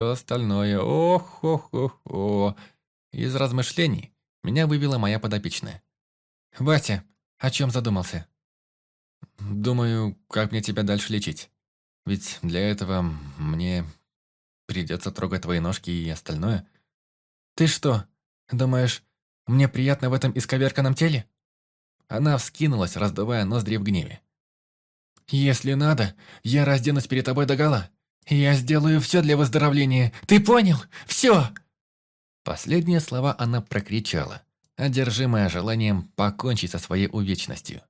остальное. Ох-ох-ох-ох. Из размышлений меня вывела моя подопечная. «Вася, о чем задумался?» «Думаю, как мне тебя дальше лечить. Ведь для этого мне придется трогать твои ножки и остальное». «Ты что, думаешь, мне приятно в этом исковерканном теле?» Она вскинулась, раздувая ноздри в гневе. «Если надо, я разденусь перед тобой догола. Я сделаю все для выздоровления. Ты понял? Все!» Последние слова она прокричала, одержимая желанием покончить со своей увечностью.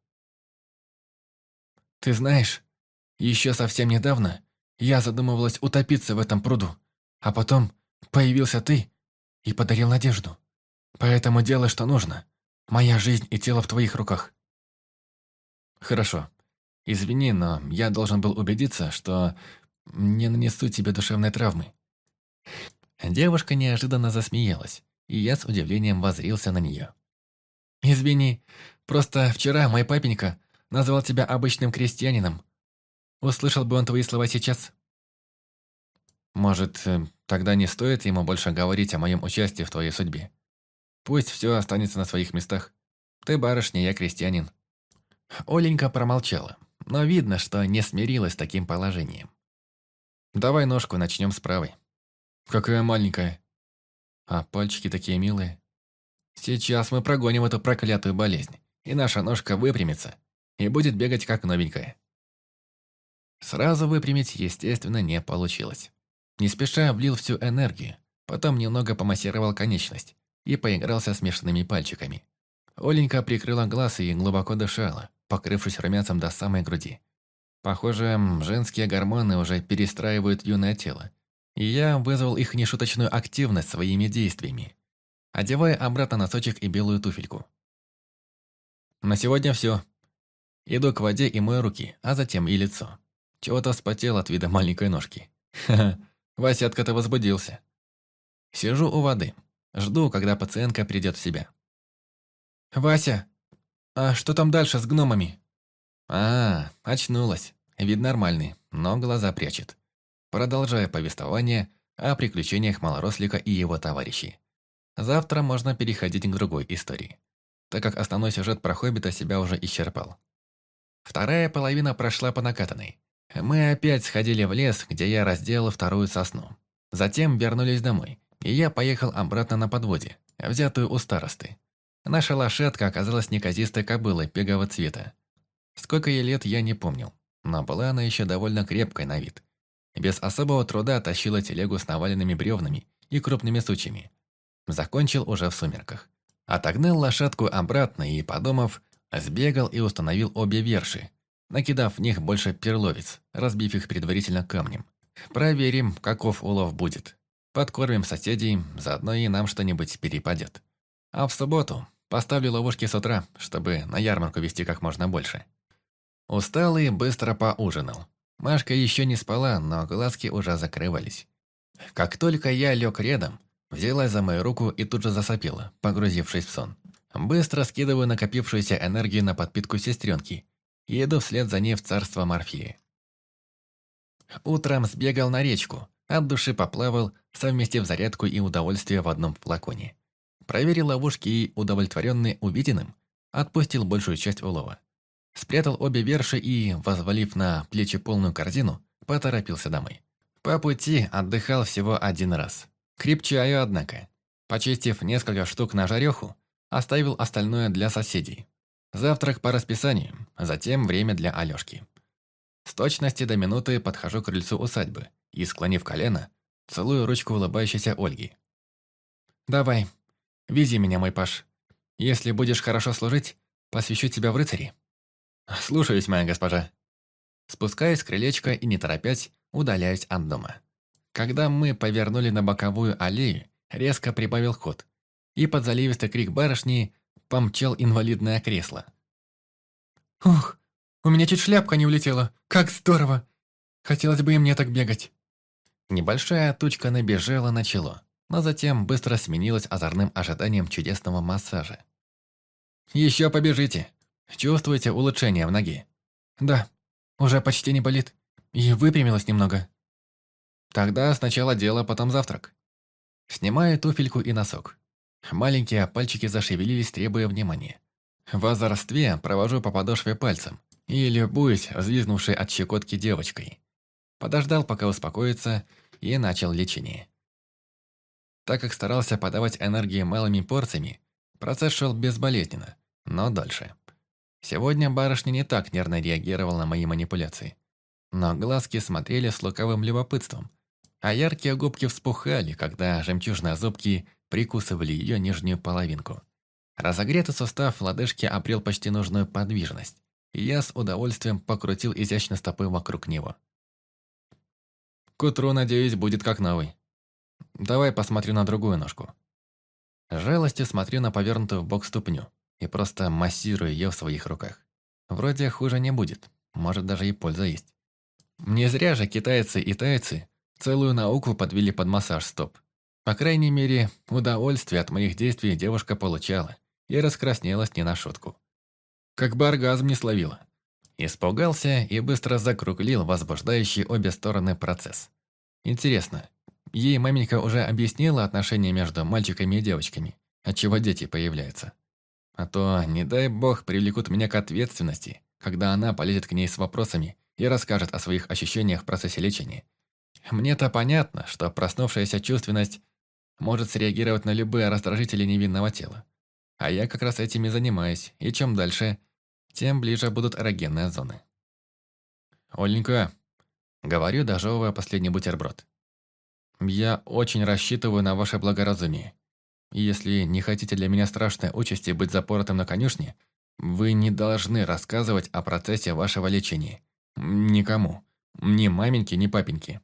«Ты знаешь, еще совсем недавно я задумывалась утопиться в этом пруду, а потом появился ты и подарил надежду. Поэтому делай, что нужно. Моя жизнь и тело в твоих руках». «Хорошо. Извини, но я должен был убедиться, что не нанесу тебе душевной травмы». Девушка неожиданно засмеялась, и я с удивлением возрился на нее. «Извини, просто вчера мой папенька назвал тебя обычным крестьянином. Услышал бы он твои слова сейчас?» «Может, э, тогда не стоит ему больше говорить о моем участии в твоей судьбе? Пусть все останется на своих местах. Ты барышня, я крестьянин». Оленька промолчала, но видно, что не смирилась с таким положением. «Давай ножку, начнем с правой». Какая маленькая. А пальчики такие милые. Сейчас мы прогоним эту проклятую болезнь, и наша ножка выпрямится, и будет бегать как новенькая. Сразу выпрямить, естественно, не получилось. Не спеша влил всю энергию, потом немного помассировал конечность и поигрался смешанными пальчиками. Оленька прикрыла глаз и глубоко дышала, покрывшись румянцем до самой груди. Похоже, женские гормоны уже перестраивают юное тело, и я вызвал их нешуточную активность своими действиями, одевая обратно носочек и белую туфельку. На сегодня все. Иду к воде и мою руки, а затем и лицо. Чего-то вспотел от вида маленькой ножки. Ха-ха, Васятка-то возбудился. Сижу у воды, жду, когда пациентка придет в себя. «Вася, а что там дальше с гномами?» «А, очнулась. Вид нормальный, но глаза прячет продолжая повествование о приключениях малорослика и его товарищей. Завтра можно переходить к другой истории, так как основной сюжет про Хоббита себя уже исчерпал. Вторая половина прошла по накатанной. Мы опять сходили в лес, где я разделал вторую сосну. Затем вернулись домой, и я поехал обратно на подводе, взятую у старосты. Наша лошадка оказалась неказистой кобылой пегового цвета. Сколько ей лет, я не помнил, но была она еще довольно крепкой на вид – без особого труда тащила телегу с наваленными бревнами и крупными сучьями. Закончил уже в сумерках. Отогнал лошадку обратно и, подумав, сбегал и установил обе верши, накидав в них больше перловиц, разбив их предварительно камнем. Проверим, каков улов будет. Подкормим соседей, заодно и нам что-нибудь перепадет. А в субботу поставлю ловушки с утра, чтобы на ярмарку вести как можно больше. Усталый быстро поужинал, Машка еще не спала, но глазки уже закрывались. Как только я лег рядом, взялась за мою руку и тут же засопела, погрузившись в сон. Быстро скидываю накопившуюся энергию на подпитку сестренки и иду вслед за ней в царство Морфеи. Утром сбегал на речку, от души поплавал, совместив зарядку и удовольствие в одном флаконе. Проверил ловушки и, удовлетворенный увиденным, отпустил большую часть улова. Спрятал обе верши и, возвалив на плечи полную корзину, поторопился домой. По пути отдыхал всего один раз. Крепчаю, однако. Почистив несколько штук на жареху, оставил остальное для соседей. Завтрак по расписанию, затем время для Алёшки. С точности до минуты подхожу к крыльцу усадьбы и, склонив колено, целую ручку улыбающейся Ольги. «Давай, вези меня, мой Паш. Если будешь хорошо служить, посвящу тебя в рыцари». «Слушаюсь, моя госпожа». Спускаясь с крылечка и не торопясь, удаляюсь от дома. Когда мы повернули на боковую аллею, резко прибавил ход, и под заливистый крик барышни помчал инвалидное кресло. «Ух, у меня чуть шляпка не улетела, как здорово! Хотелось бы и мне так бегать!» Небольшая тучка набежала на чело, но затем быстро сменилась озорным ожиданием чудесного массажа. «Еще побежите!» Чувствуете улучшение в ноге? Да, уже почти не болит. И выпрямилась немного. Тогда сначала дело, потом завтрак. Снимаю туфельку и носок. Маленькие пальчики зашевелились, требуя внимания. В озорстве провожу по подошве пальцем и любуюсь взвизгнувшей от щекотки девочкой. Подождал, пока успокоится, и начал лечение. Так как старался подавать энергии малыми порциями, процесс шел безболезненно, но дольше. Сегодня барышня не так нервно реагировала на мои манипуляции. Но глазки смотрели с лукавым любопытством, а яркие губки вспухали, когда жемчужные зубки прикусывали ее нижнюю половинку. Разогретый сустав лодыжки обрел почти нужную подвижность, и я с удовольствием покрутил изящно стопы вокруг него. К утру, надеюсь, будет как новый. Давай посмотрю на другую ножку. Жалостью смотрю на повернутую в бок ступню и просто массирую ее в своих руках. Вроде хуже не будет, может даже и польза есть. Не зря же китайцы и тайцы целую науку подвели под массаж стоп. По крайней мере, удовольствие от моих действий девушка получала и раскраснелась не на шутку. Как бы оргазм не словила. Испугался и быстро закруглил возбуждающий обе стороны процесс. Интересно, ей маменька уже объяснила отношения между мальчиками и девочками, отчего дети появляются? А то, не дай бог, привлекут меня к ответственности, когда она полезет к ней с вопросами и расскажет о своих ощущениях в процессе лечения. Мне-то понятно, что проснувшаяся чувственность может среагировать на любые раздражители невинного тела. А я как раз этими занимаюсь, и чем дальше, тем ближе будут эрогенные зоны. «Оленька», — говорю, дожевывая последний бутерброд, «я очень рассчитываю на ваше благоразумие. Если не хотите для меня страшной участи быть запоротым на конюшне, вы не должны рассказывать о процессе вашего лечения. Никому. Ни маменьке, ни папеньке.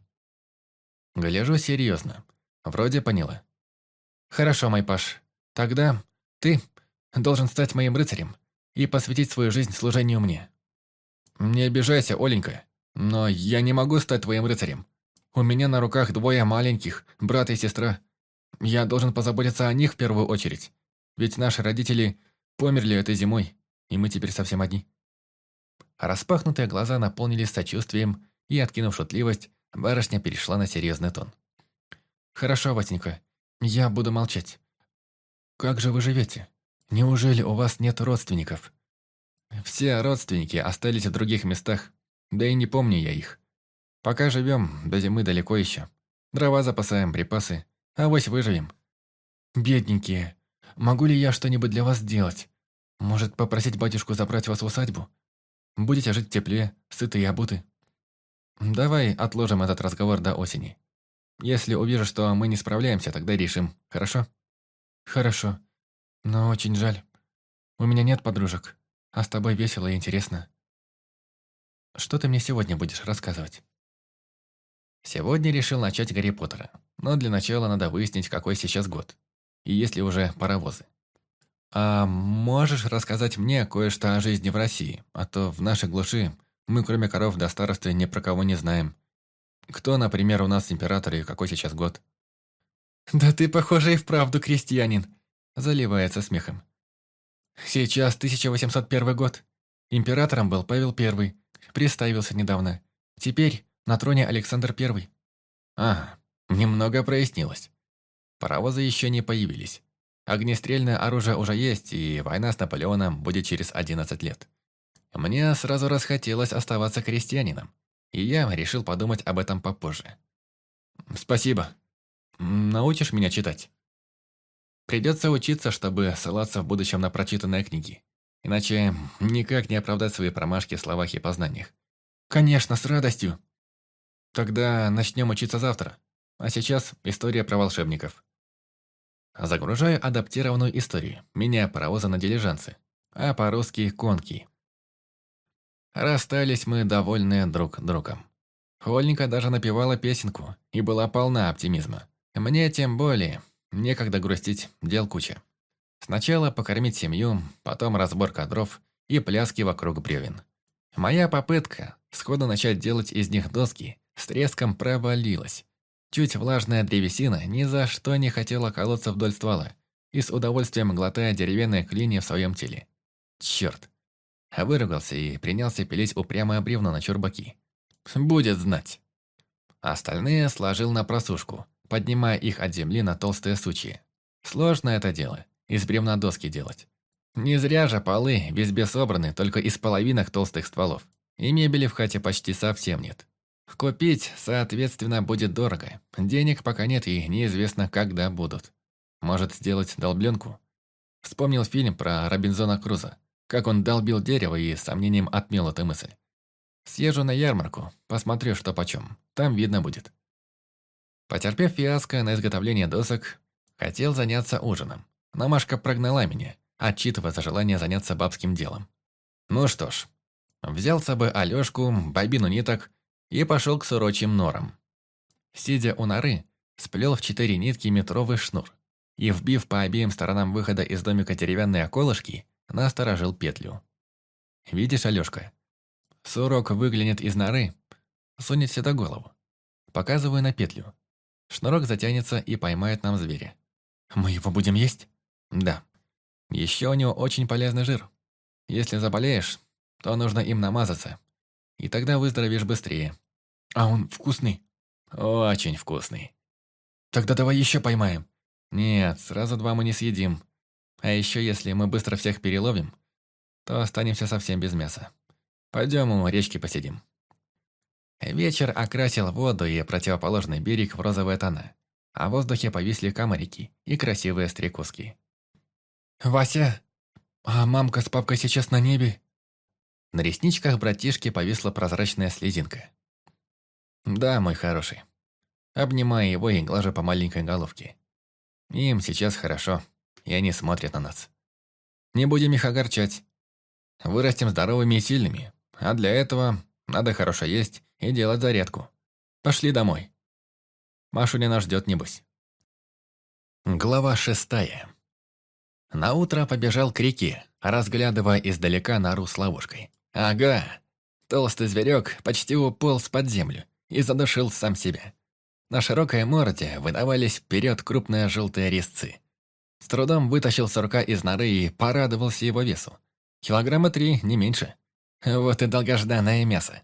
Гляжу серьезно. Вроде поняла. Хорошо, мой Паш. Тогда ты должен стать моим рыцарем и посвятить свою жизнь служению мне. Не обижайся, Оленька, но я не могу стать твоим рыцарем. У меня на руках двое маленьких, брат и сестра. Я должен позаботиться о них в первую очередь. Ведь наши родители померли этой зимой, и мы теперь совсем одни. Распахнутые глаза наполнились сочувствием, и, откинув шутливость, барышня перешла на серьезный тон. «Хорошо, Васенька, я буду молчать. Как же вы живете? Неужели у вас нет родственников?» «Все родственники остались в других местах, да и не помню я их. Пока живем, до зимы далеко еще. Дрова запасаем, припасы, а вось выживем». «Бедненькие, могу ли я что-нибудь для вас сделать? Может, попросить батюшку забрать вас в усадьбу? Будете жить в тепле, сыты и обуты. Давай отложим этот разговор до осени. Если увижу, что мы не справляемся, тогда решим, хорошо? Хорошо. Но очень жаль. У меня нет подружек, а с тобой весело и интересно. Что ты мне сегодня будешь рассказывать? Сегодня решил начать Гарри Поттера, но для начала надо выяснить, какой сейчас год. И есть ли уже паровозы. «А можешь рассказать мне кое-что о жизни в России? А то в нашей глуши мы, кроме коров до старосты, ни про кого не знаем. Кто, например, у нас император и какой сейчас год?» «Да ты, похоже, и вправду крестьянин», – заливается смехом. «Сейчас 1801 год. Императором был Павел I, приставился недавно. Теперь на троне Александр I». «А, немного прояснилось. Паровозы еще не появились. Огнестрельное оружие уже есть, и война с Наполеоном будет через 11 лет. Мне сразу расхотелось оставаться крестьянином, и я решил подумать об этом попозже. Спасибо. Научишь меня читать? Придется учиться, чтобы ссылаться в будущем на прочитанные книги. Иначе никак не оправдать свои промашки в словах и познаниях. Конечно, с радостью. Тогда начнем учиться завтра. А сейчас история про волшебников. Загружаю адаптированную историю, меняя паровоза на дилижансы, а по-русски конки. Расстались мы довольные друг другом. Ольника даже напевала песенку и была полна оптимизма. Мне тем более, некогда грустить, дел куча. Сначала покормить семью, потом разборка дров и пляски вокруг бревен. Моя попытка сходу начать делать из них доски с треском провалилась. Чуть влажная древесина ни за что не хотела колоться вдоль ствола и с удовольствием глотая деревянные клинья в своем теле. Черт. Выругался и принялся пилить упрямое бревно на чурбаки. Будет знать. Остальные сложил на просушку, поднимая их от земли на толстые сучья. Сложно это дело, из бревна доски делать. Не зря же полы везде собраны только из половинок толстых стволов. И мебели в хате почти совсем нет. Купить, соответственно, будет дорого. Денег пока нет и неизвестно, когда будут. Может, сделать долбленку? Вспомнил фильм про Робинзона Круза, как он долбил дерево и с сомнением отмел эту мысль. Съезжу на ярмарку, посмотрю, что почем. Там видно будет. Потерпев фиаско на изготовление досок, хотел заняться ужином. Но Машка прогнала меня, отчитывая за желание заняться бабским делом. Ну что ж, взял с собой Алёшку, бобину ниток и пошел к сурочим норам. Сидя у норы, сплел в четыре нитки метровый шнур и, вбив по обеим сторонам выхода из домика деревянные околышки, насторожил петлю. «Видишь, Алёшка, сурок выглянет из норы, сунет сюда голову. Показываю на петлю. Шнурок затянется и поймает нам зверя. Мы его будем есть? Да. Еще у него очень полезный жир. Если заболеешь, то нужно им намазаться. И тогда выздоровеешь быстрее. А он вкусный? Очень вкусный. Тогда давай еще поймаем. Нет, сразу два мы не съедим. А еще если мы быстро всех переловим, то останемся совсем без мяса. Пойдем у речки посидим. Вечер окрасил воду и противоположный берег в розовые тона, а в воздухе повисли комарики и красивые стрекозки. «Вася, а мамка с папкой сейчас на небе?» На ресничках братишки повисла прозрачная слезинка. «Да, мой хороший». Обнимаю его и глажу по маленькой головке. Им сейчас хорошо, и они смотрят на нас. Не будем их огорчать. Вырастем здоровыми и сильными, а для этого надо хорошо есть и делать зарядку. Пошли домой. Машуня нас ждет, небось. Глава шестая. Наутро побежал к реке, разглядывая издалека нору с ловушкой. Ага, толстый зверек почти уполз под землю и задушил сам себя. На широкой морде выдавались вперед крупные желтые резцы. С трудом вытащил сурка из норы и порадовался его весу. Килограмма три, не меньше. Вот и долгожданное мясо.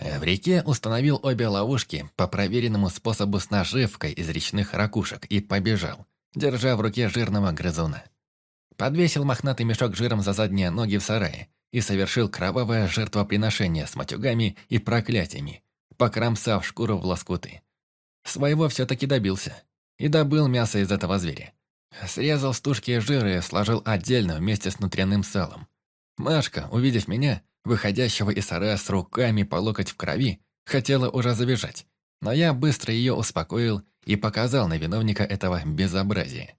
В реке установил обе ловушки по проверенному способу с наживкой из речных ракушек и побежал, держа в руке жирного грызуна. Подвесил мохнатый мешок жиром за задние ноги в сарае и совершил кровавое жертвоприношение с матюгами и проклятиями, покромсав шкуру в лоскуты. Своего все-таки добился и добыл мясо из этого зверя. Срезал стушки жира и сложил отдельно вместе с внутренним салом. Машка, увидев меня, выходящего из сарая с руками по локоть в крови, хотела уже забежать, но я быстро ее успокоил и показал на виновника этого безобразия.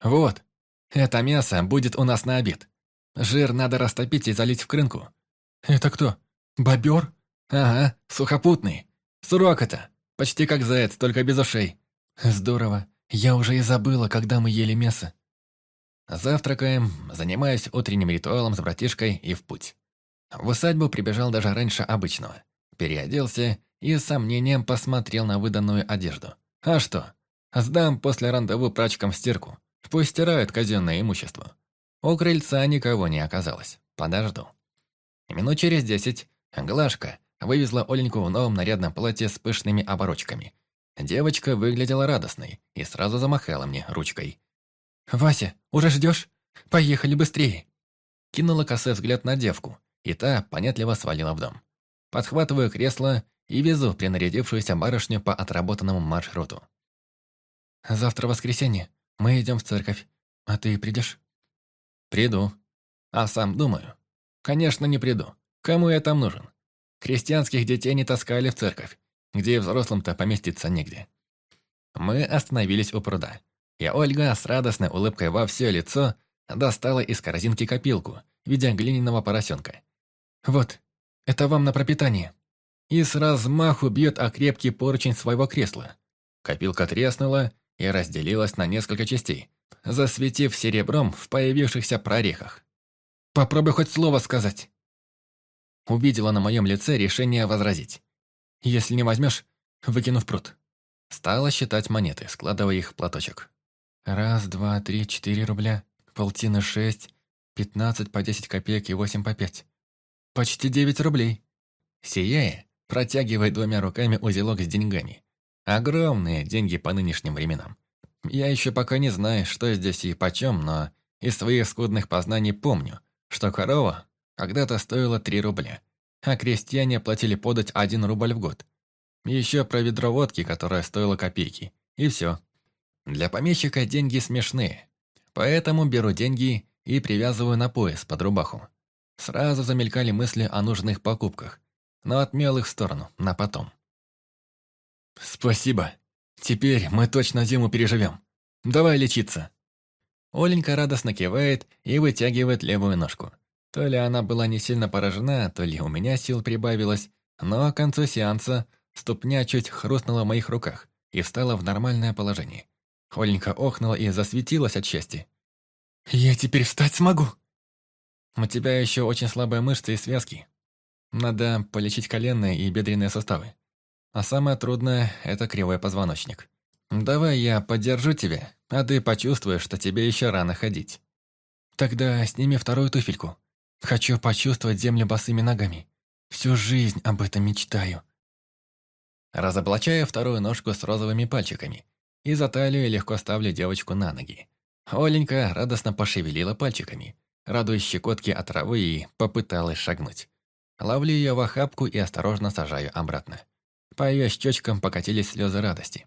«Вот, это мясо будет у нас на обед. Жир надо растопить и залить в крынку». «Это кто? Бобер?» «Ага, сухопутный. Сурок это. Почти как заяц, только без ушей». «Здорово. Я уже и забыла, когда мы ели мясо». Завтракаем, занимаюсь утренним ритуалом с братишкой и в путь. В усадьбу прибежал даже раньше обычного. Переоделся и с сомнением посмотрел на выданную одежду. А что? Сдам после рандеву прачкам в стирку. Пусть стирают казенное имущество. У крыльца никого не оказалось. Подожду. Минут через десять Глашка вывезла Оленьку в новом нарядном платье с пышными оборочками. Девочка выглядела радостной и сразу замахала мне ручкой. «Вася, уже ждешь? Поехали быстрее!» Кинула косой взгляд на девку, и та понятливо свалила в дом. Подхватываю кресло и везу принарядившуюся барышню по отработанному маршруту. «Завтра воскресенье. Мы идем в церковь. А ты придешь?» «Приду. А сам думаю. Конечно, не приду. Кому я там нужен? Крестьянских детей не таскали в церковь, где взрослым-то поместиться негде». Мы остановились у пруда, и Ольга с радостной улыбкой во все лицо достала из корзинки копилку в виде глиняного поросенка. «Вот, это вам на пропитание». И с размаху бьет о крепкий поручень своего кресла. Копилка треснула и разделилась на несколько частей, засветив серебром в появившихся прорехах. «Попробуй хоть слово сказать». Увидела на моем лице решение возразить. «Если не возьмешь, выкину в пруд». Стала считать монеты, складывая их в платочек. Раз, два, три, четыре рубля, полтина шесть, пятнадцать по десять копеек и восемь по пять. Почти девять рублей. Сияя, протягивает двумя руками узелок с деньгами. Огромные деньги по нынешним временам. Я еще пока не знаю, что здесь и почем, но из своих скудных познаний помню, что корова когда-то стоила 3 рубля, а крестьяне платили подать 1 рубль в год. Еще про ведро водки, которое стоило копейки. И все. Для помещика деньги смешные. Поэтому беру деньги и привязываю на пояс под рубаху. Сразу замелькали мысли о нужных покупках, но отмел их в сторону, на потом. «Спасибо. Теперь мы точно зиму переживем. Давай лечиться». Оленька радостно кивает и вытягивает левую ножку. То ли она была не сильно поражена, то ли у меня сил прибавилось, но к концу сеанса ступня чуть хрустнула в моих руках и встала в нормальное положение. Оленька охнула и засветилась от счастья. «Я теперь встать смогу!» «У тебя еще очень слабые мышцы и связки. Надо полечить коленные и бедренные суставы. А самое трудное – это кривой позвоночник. Давай я поддержу тебя, а ты почувствуешь, что тебе еще рано ходить. Тогда сними вторую туфельку. Хочу почувствовать землю босыми ногами. Всю жизнь об этом мечтаю. Разоблачаю вторую ножку с розовыми пальчиками и за талию легко ставлю девочку на ноги. Оленька радостно пошевелила пальчиками, радуясь щекотке от травы и попыталась шагнуть. Ловлю ее в охапку и осторожно сажаю обратно. По ее щечкам покатились слезы радости.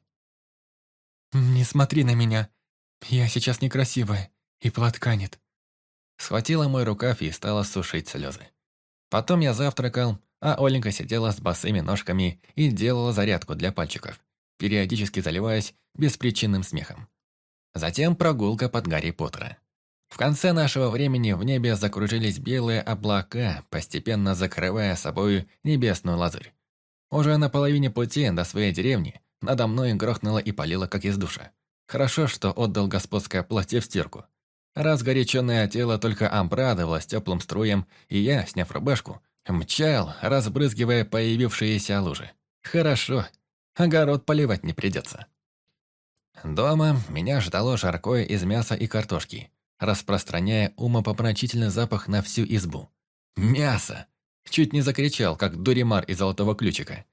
«Не смотри на меня. Я сейчас некрасивая, и платка нет». Схватила мой рукав и стала сушить слезы. Потом я завтракал, а Оленька сидела с босыми ножками и делала зарядку для пальчиков, периодически заливаясь беспричинным смехом. Затем прогулка под Гарри Поттера. В конце нашего времени в небе закружились белые облака, постепенно закрывая собой небесную лазурь. Уже на половине пути до своей деревни надо мной грохнуло и палило, как из душа. Хорошо, что отдал господское платье в стирку. Разгоряченное тело только обрадовалось теплым струем, и я, сняв рубашку, мчал, разбрызгивая появившиеся лужи. Хорошо, огород поливать не придется. Дома меня ждало жаркое из мяса и картошки, распространяя умопомрачительный запах на всю избу. Мясо! Чуть не закричал, как дуримар из золотого ключика.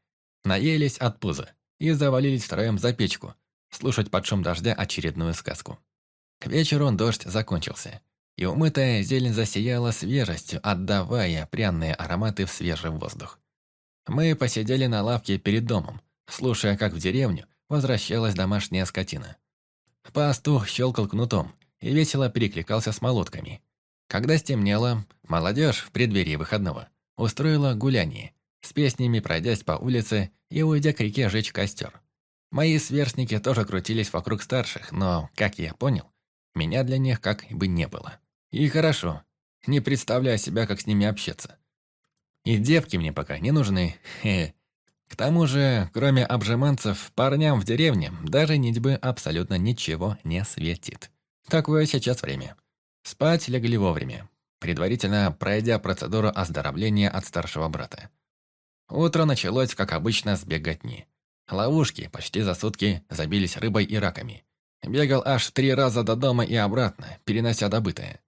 Наелись от пуза и завалились втроем за печку, слушать под шум дождя очередную сказку. К вечеру дождь закончился, и умытая зелень засияла свежестью, отдавая пряные ароматы в свежий воздух. Мы посидели на лавке перед домом, слушая, как в деревню возвращалась домашняя скотина. Пастух щелкал кнутом и весело перекликался с молотками. Когда стемнело, молодежь в преддверии выходного устроила гуляние, с песнями пройдясь по улице и уйдя к реке жечь костер. Мои сверстники тоже крутились вокруг старших, но, как я понял, меня для них как бы не было. И хорошо, не представляю себя, как с ними общаться. И девки мне пока не нужны. К тому же, кроме обжиманцев, парням в деревне даже нитьбы абсолютно ничего не светит. Такое сейчас время. Спать легли вовремя, предварительно пройдя процедуру оздоровления от старшего брата. Утро началось, как обычно, с беготни. Ловушки почти за сутки забились рыбой и раками. Бегал аж три раза до дома и обратно, перенося добытое.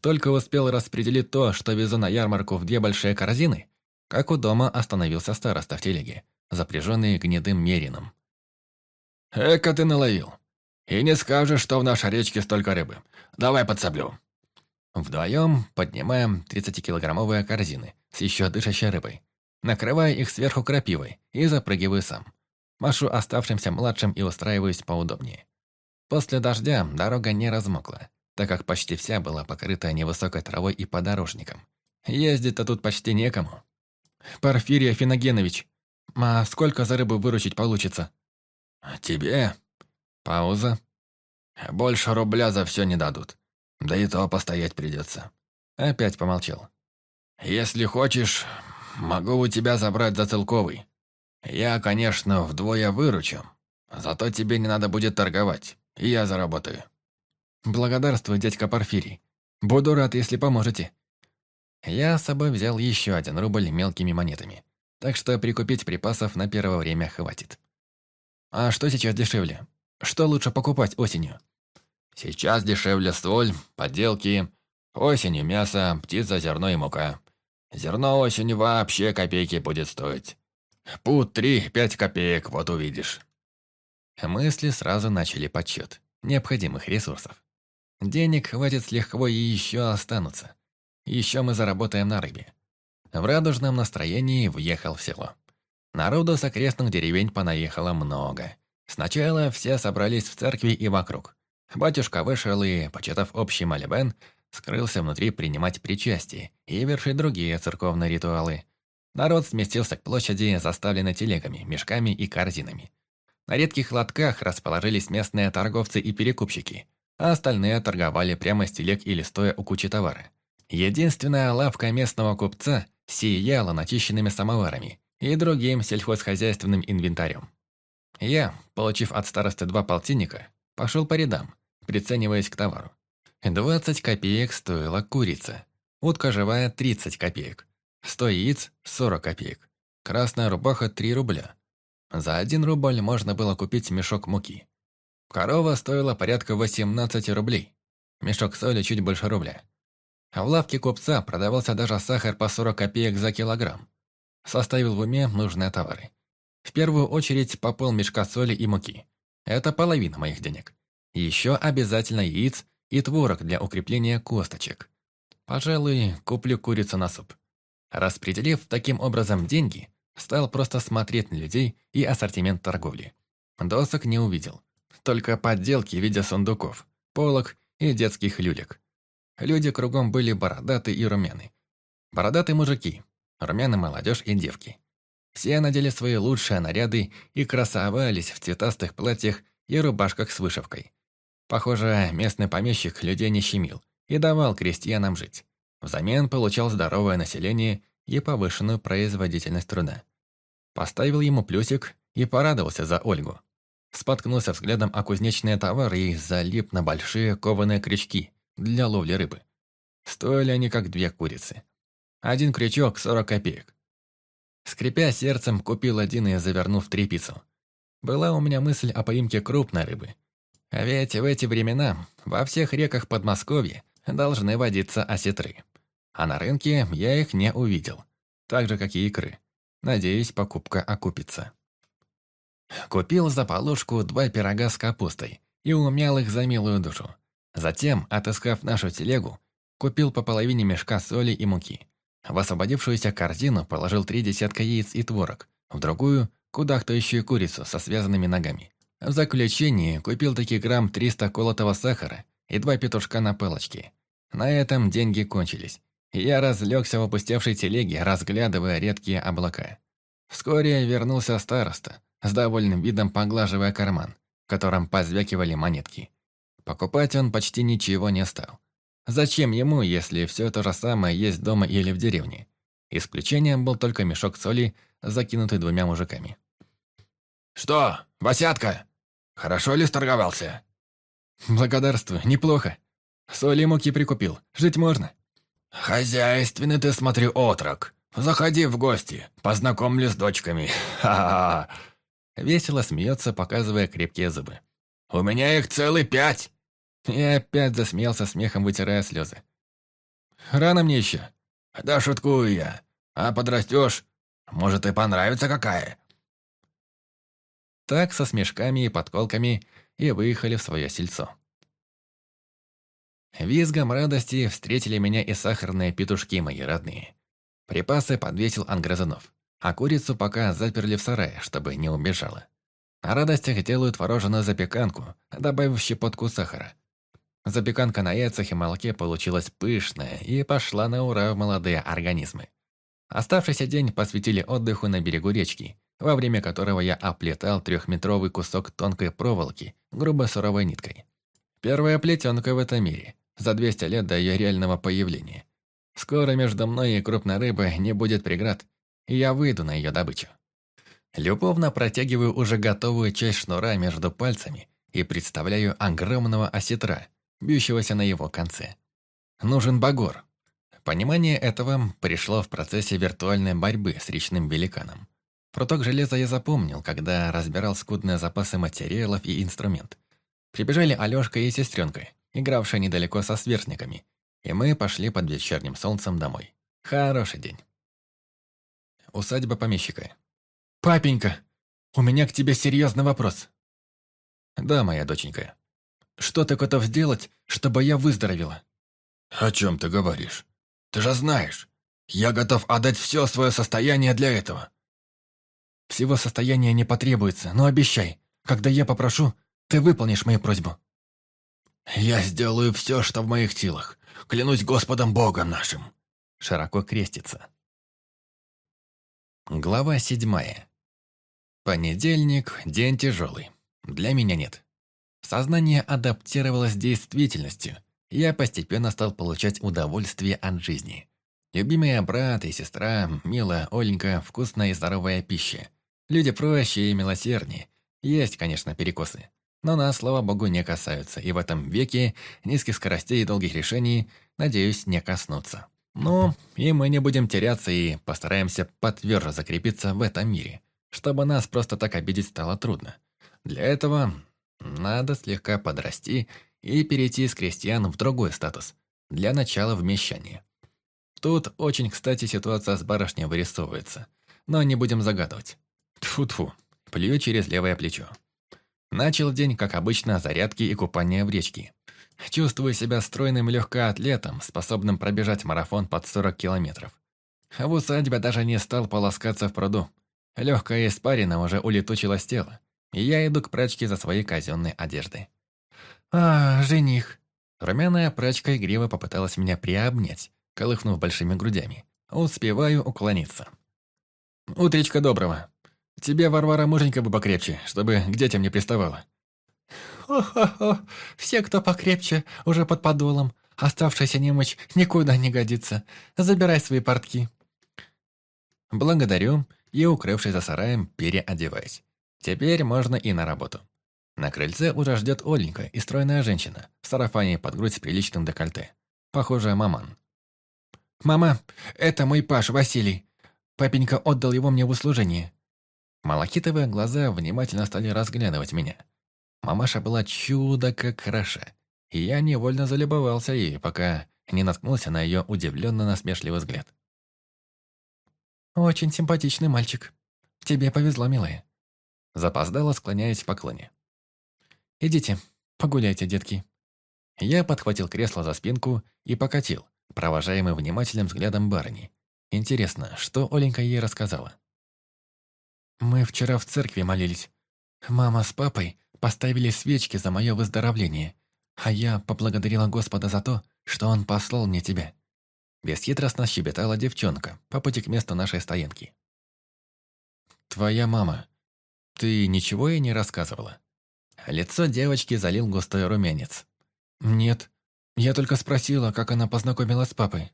Только успел распределить то, что везу на ярмарку в две большие корзины, как у дома остановился староста в телеге, запряженный гнедым мерином. «Эка ты наловил! И не скажешь, что в нашей речке столько рыбы. Давай подсоблю!» Вдвоем поднимаем 30-килограммовые корзины с еще дышащей рыбой. Накрываю их сверху крапивой и запрыгиваю сам. Машу оставшимся младшим и устраиваюсь поудобнее. После дождя дорога не размокла, так как почти вся была покрыта невысокой травой и подорожником. Ездить-то тут почти некому. «Порфирий Афиногенович, а сколько за рыбу выручить получится?» «Тебе?» Пауза. «Больше рубля за все не дадут. Да и то постоять придется». Опять помолчал. «Если хочешь, могу у тебя забрать за целковый. Я, конечно, вдвое выручу, зато тебе не надо будет торговать. И я заработаю». «Благодарствую, дядька Порфирий. Буду рад, если поможете». Я с собой взял еще один рубль мелкими монетами, так что прикупить припасов на первое время хватит. «А что сейчас дешевле? Что лучше покупать осенью?» «Сейчас дешевле соль, подделки, осенью мясо, птица, зерно и мука. Зерно осенью вообще копейки будет стоить. Пут три, пять копеек, вот увидишь. Мысли сразу начали подсчет необходимых ресурсов. Денег хватит с лихвой и еще останутся. Еще мы заработаем на рыбе. В радужном настроении въехал в село. Народу с окрестных деревень понаехало много. Сначала все собрались в церкви и вокруг. Батюшка вышел и, почитав общий молебен, скрылся внутри принимать причастие и вершить другие церковные ритуалы. Народ сместился к площади, заставленной телегами, мешками и корзинами. На редких лотках расположились местные торговцы и перекупщики, а остальные торговали прямо с телег или стоя у кучи товара. Единственная лавка местного купца сияла начищенными самоварами и другим сельхозхозяйственным инвентарем. Я, получив от старосты два полтинника, пошел по рядам, прицениваясь к товару. 20 копеек стоила курица, утка живая 30 копеек, 100 яиц 40 копеек, красная рубаха 3 рубля, за один рубль можно было купить мешок муки. Корова стоила порядка 18 рублей. Мешок соли чуть больше рубля. А в лавке купца продавался даже сахар по 40 копеек за килограмм. Составил в уме нужные товары. В первую очередь по пол мешка соли и муки. Это половина моих денег. Еще обязательно яиц и творог для укрепления косточек. Пожалуй, куплю курицу на суп. Распределив таким образом деньги, Стал просто смотреть на людей и ассортимент торговли. Досок не увидел. Только подделки в виде сундуков, полок и детских люлек. Люди кругом были бородаты и румяны. Бородатые мужики, румяны молодежь и девки. Все надели свои лучшие наряды и красовались в цветастых платьях и рубашках с вышивкой. Похоже, местный помещик людей не щемил и давал крестьянам жить. Взамен получал здоровое население и повышенную производительность труда. Поставил ему плюсик и порадовался за Ольгу. Споткнулся взглядом о кузнечные товары и залип на большие кованые крючки для ловли рыбы. Стоили они как две курицы. Один крючок – 40 копеек. Скрипя сердцем, купил один и завернул в трепицу. Была у меня мысль о поимке крупной рыбы. А ведь в эти времена во всех реках Подмосковья должны водиться осетры. А на рынке я их не увидел. Так же, как и икры. Надеюсь, покупка окупится. Купил за полушку два пирога с капустой и умял их за милую душу. Затем, отыскав нашу телегу, купил по половине мешка соли и муки. В освободившуюся корзину положил три десятка яиц и творог, в другую – кудахтающую курицу со связанными ногами. В заключение купил таки грамм 300 колотого сахара и два петушка на палочке. На этом деньги кончились. Я разлегся в опустевшей телеге, разглядывая редкие облака. Вскоре вернулся староста, с довольным видом поглаживая карман, в котором позвякивали монетки. Покупать он почти ничего не стал. Зачем ему, если все то же самое есть дома или в деревне? Исключением был только мешок соли, закинутый двумя мужиками. «Что, Васятка, хорошо ли сторговался?» «Благодарствую, неплохо. Соли и муки прикупил, жить можно». «Хозяйственный ты, смотрю, отрок. Заходи в гости, познакомлю с дочками. Ха-ха-ха!» Весело смеется, показывая крепкие зубы. «У меня их целый пять!» И опять засмеялся смехом, вытирая слезы. «Рано мне еще». «Да шуткую я. А подрастешь, может, и понравится какая». Так со смешками и подколками и выехали в свое сельцо. Визгом радости встретили меня и сахарные петушки мои родные. Припасы подвесил Ангрызунов, а курицу пока заперли в сарае, чтобы не убежала. На радостях делают творожную запеканку, добавив щепотку сахара. Запеканка на яйцах и молоке получилась пышная и пошла на ура в молодые организмы. Оставшийся день посвятили отдыху на берегу речки, во время которого я оплетал трехметровый кусок тонкой проволоки грубо суровой ниткой. Первая плетенка в этом мире, за 200 лет до ее реального появления. Скоро между мной и крупной рыбой не будет преград, и я выйду на ее добычу. Любовно протягиваю уже готовую часть шнура между пальцами и представляю огромного осетра, бьющегося на его конце. Нужен багор. Понимание этого пришло в процессе виртуальной борьбы с речным великаном. Проток железа я запомнил, когда разбирал скудные запасы материалов и инструмент. Прибежали Алёшка и сестренка, игравшая недалеко со сверстниками, и мы пошли под вечерним солнцем домой. Хороший день. Усадьба помещика. «Папенька, у меня к тебе серьезный вопрос». «Да, моя доченька. Что ты готов сделать, чтобы я выздоровела?» «О чем ты говоришь? Ты же знаешь, я готов отдать все свое состояние для этого». «Всего состояния не потребуется, но обещай, когда я попрошу, ты выполнишь мою просьбу». «Я сделаю все, что в моих силах. Клянусь Господом Богом нашим!» Широко крестится. Глава седьмая. Понедельник – день тяжелый. Для меня нет. Сознание адаптировалось с действительностью. Я постепенно стал получать удовольствие от жизни. Любимые брат и сестра, милая Оленька, вкусная и здоровая пища. Люди проще и милосерднее. Есть, конечно, перекосы но нас, слава богу, не касаются, и в этом веке низких скоростей и долгих решений, надеюсь, не коснутся. Ну, и мы не будем теряться и постараемся потверже закрепиться в этом мире, чтобы нас просто так обидеть стало трудно. Для этого надо слегка подрасти и перейти из крестьян в другой статус, для начала в мещане. Тут очень, кстати, ситуация с барышней вырисовывается, но не будем загадывать. Тфу-тфу, плюю через левое плечо. Начал день, как обычно, зарядки и купания в речке. Чувствую себя стройным легкоатлетом, способным пробежать марафон под 40 километров. В усадьбе даже не стал полоскаться в пруду. Легкая испарина уже улетучила с тела, и я иду к прачке за своей казенной одеждой. «А, жених!» Румяная прачка игриво попыталась меня приобнять, колыхнув большими грудями. Успеваю уклониться. «Утречка доброго!» Тебе, Варвара, муженька бы покрепче, чтобы к детям не приставала». «Хо-хо-хо, все, кто покрепче, уже под подолом. Оставшаяся немочь никуда не годится. Забирай свои портки». Благодарю и, укрывшись за сараем, переодеваюсь. Теперь можно и на работу. На крыльце уже ждет Оленька и стройная женщина в сарафане под грудь с приличным декольте. Похожая маман. «Мама, это мой Паш, Василий. Папенька отдал его мне в услужение. Малахитовые глаза внимательно стали разглядывать меня. Мамаша была чудо как хороша, и я невольно залюбовался ей, пока не наткнулся на ее удивленно-насмешливый взгляд. «Очень симпатичный мальчик. Тебе повезло, милая». Запоздала, склоняясь в поклоне. «Идите, погуляйте, детки». Я подхватил кресло за спинку и покатил, провожаемый внимательным взглядом барыни. Интересно, что Оленька ей рассказала? Мы вчера в церкви молились. Мама с папой поставили свечки за мое выздоровление, а я поблагодарила Господа за то, что Он послал мне тебя». Бесхитростно щебетала девчонка по пути к месту нашей стоянки. «Твоя мама. Ты ничего ей не рассказывала?» Лицо девочки залил густой румянец. «Нет. Я только спросила, как она познакомилась с папой».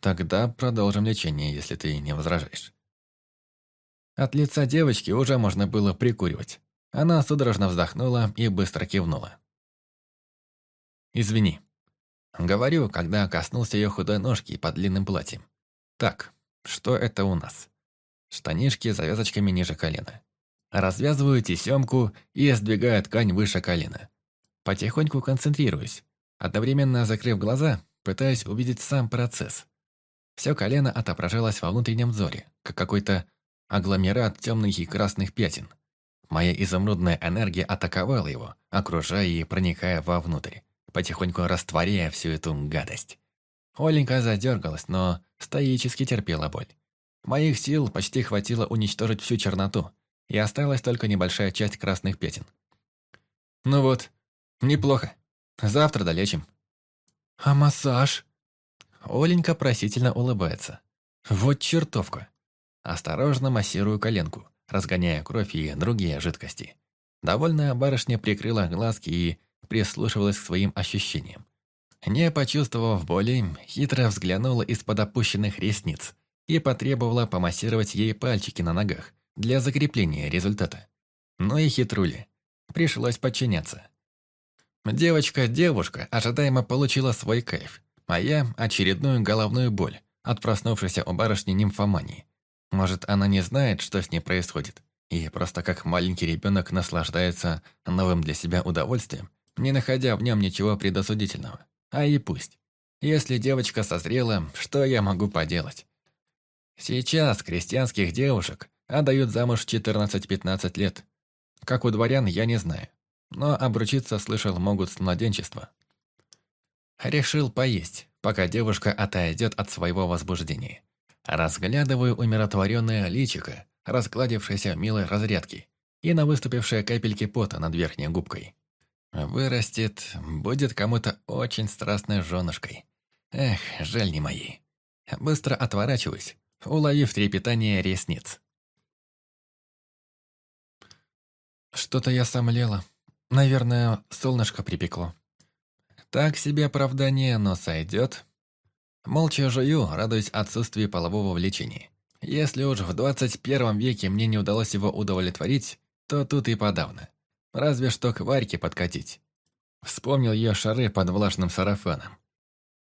«Тогда продолжим лечение, если ты не возражаешь». От лица девочки уже можно было прикуривать. Она судорожно вздохнула и быстро кивнула. «Извини». Говорю, когда коснулся ее худой ножки под длинным платьем. «Так, что это у нас?» Штанишки с завязочками ниже колена. Развязываю тесемку и сдвигаю ткань выше колена. Потихоньку концентрируюсь, одновременно закрыв глаза, пытаясь увидеть сам процесс. Все колено отображалось во внутреннем взоре, как какой-то агломерат темных и красных пятен. Моя изумрудная энергия атаковала его, окружая и проникая вовнутрь, потихоньку растворяя всю эту гадость. Оленька задергалась, но стоически терпела боль. Моих сил почти хватило уничтожить всю черноту, и осталась только небольшая часть красных пятен. «Ну вот, неплохо. Завтра долечим». «А массаж?» Оленька просительно улыбается. «Вот чертовка. Осторожно массирую коленку, разгоняя кровь и другие жидкости. Довольная барышня прикрыла глазки и прислушивалась к своим ощущениям. Не почувствовав боли, хитро взглянула из-под опущенных ресниц и потребовала помассировать ей пальчики на ногах для закрепления результата. Но и хитрули. Пришлось подчиняться. Девочка-девушка ожидаемо получила свой кайф, а я – очередную головную боль от проснувшейся у барышни нимфомании. Может, она не знает, что с ней происходит, и просто как маленький ребенок наслаждается новым для себя удовольствием, не находя в нем ничего предосудительного. А и пусть. Если девочка созрела, что я могу поделать? Сейчас крестьянских девушек а дают замуж 14-15 лет. Как у дворян, я не знаю. Но обручиться, слышал, могут с младенчества. Решил поесть, пока девушка отойдет от своего возбуждения. Разглядываю умиротворенное личико, разгладившееся в милой разрядке, и на выступившие капельки пота над верхней губкой. Вырастет, будет кому-то очень страстной женушкой. Эх, жаль не моей. Быстро отворачиваюсь, уловив трепетание ресниц. Что-то я сомлела. Наверное, солнышко припекло. Так себе оправдание, но сойдет. Молча жую, радуясь отсутствию полового влечения. Если уж в 21 веке мне не удалось его удовлетворить, то тут и подавно. Разве что к Варьке подкатить. Вспомнил ее шары под влажным сарафаном.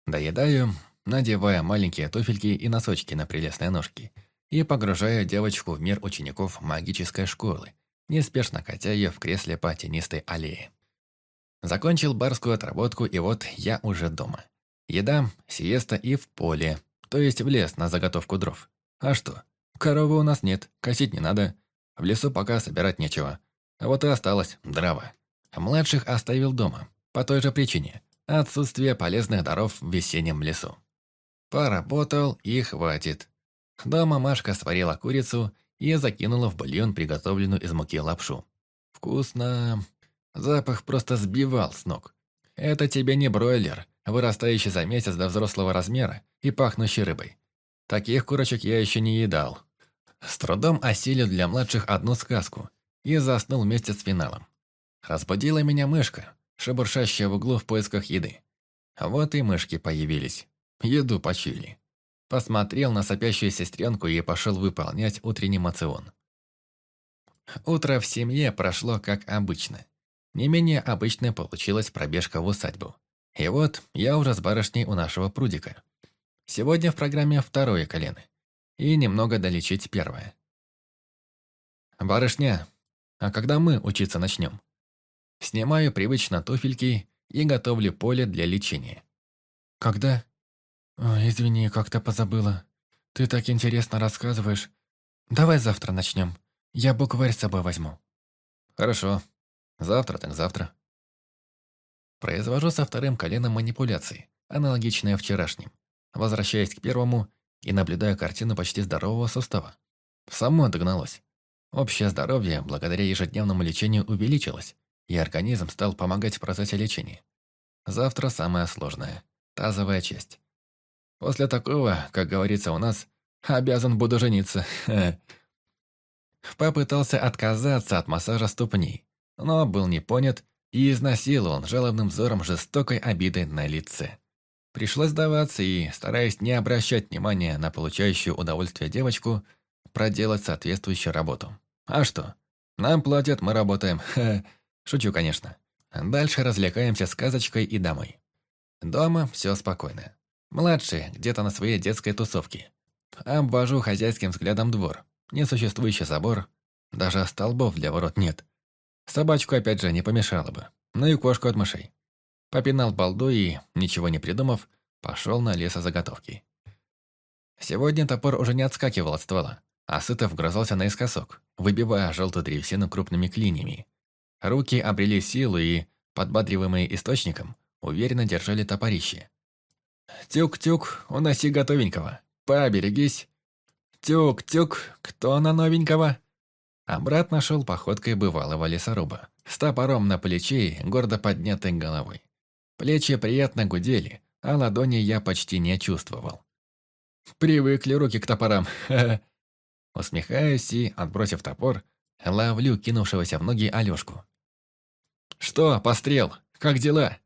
Доедаю, надевая маленькие туфельки и носочки на прелестные ножки, и погружаю девочку в мир учеников магической школы, неспешно катя ее в кресле по тенистой аллее. Закончил барскую отработку, и вот я уже дома. Еда, сиеста и в поле, то есть в лес на заготовку дров. А что? Коровы у нас нет, косить не надо. В лесу пока собирать нечего. А вот и осталось дрова. Младших оставил дома, по той же причине. Отсутствие полезных даров в весеннем лесу. Поработал и хватит. Дома Машка сварила курицу и закинула в бульон приготовленную из муки лапшу. Вкусно. Запах просто сбивал с ног. Это тебе не бройлер, вырастающий за месяц до взрослого размера и пахнущий рыбой. Таких курочек я еще не едал. С трудом осилил для младших одну сказку и заснул вместе с финалом. Разбудила меня мышка, шебуршащая в углу в поисках еды. Вот и мышки появились. Еду почили. Посмотрел на сопящую сестренку и пошел выполнять утренний мацион. Утро в семье прошло как обычно. Не менее обычной получилась пробежка в усадьбу. И вот я уже с барышней у нашего прудика. Сегодня в программе второе колено. И немного долечить первое. «Барышня, а когда мы учиться начнем?» Снимаю привычно туфельки и готовлю поле для лечения. «Когда?» Ой, «Извини, как-то позабыла. Ты так интересно рассказываешь. Давай завтра начнем. Я букварь с собой возьму». «Хорошо. Завтра так завтра». Произвожу со вторым коленом манипуляции, аналогичные вчерашним. Возвращаясь к первому и наблюдая картину почти здорового сустава. Само догналось. Общее здоровье, благодаря ежедневному лечению, увеличилось, и организм стал помогать в процессе лечения. Завтра самое сложное – тазовая часть. После такого, как говорится у нас, обязан буду жениться. Попытался отказаться от массажа ступней, но был не понят и изнасилован жалобным взором жестокой обидой на лице. Пришлось сдаваться и, стараясь не обращать внимания на получающую удовольствие девочку, проделать соответствующую работу. А что? Нам платят, мы работаем. Шучу, конечно. Дальше развлекаемся сказочкой и домой. Дома все спокойно. Младший где-то на своей детской тусовке. Обвожу хозяйским взглядом двор. Несуществующий забор. Даже столбов для ворот нет. Собачку опять же не помешало бы. Ну и кошку от мышей. Попинал балду и, ничего не придумав, пошел на лесозаготовки. Сегодня топор уже не отскакивал от ствола, а сыто вгрызался наискосок, выбивая желтую древесину крупными клиньями. Руки обрели силу и, подбадриваемые источником, уверенно держали топорище. «Тюк-тюк, уноси готовенького. Поберегись. Тюк-тюк, кто на новенького?» Обратно шел походкой бывалого лесоруба, с топором на плече и гордо поднятой головой. Плечи приятно гудели, а ладони я почти не чувствовал. «Привыкли руки к топорам, Усмехаюсь и, отбросив топор, ловлю кинувшегося в ноги Алёшку. «Что, пострел? Как дела?»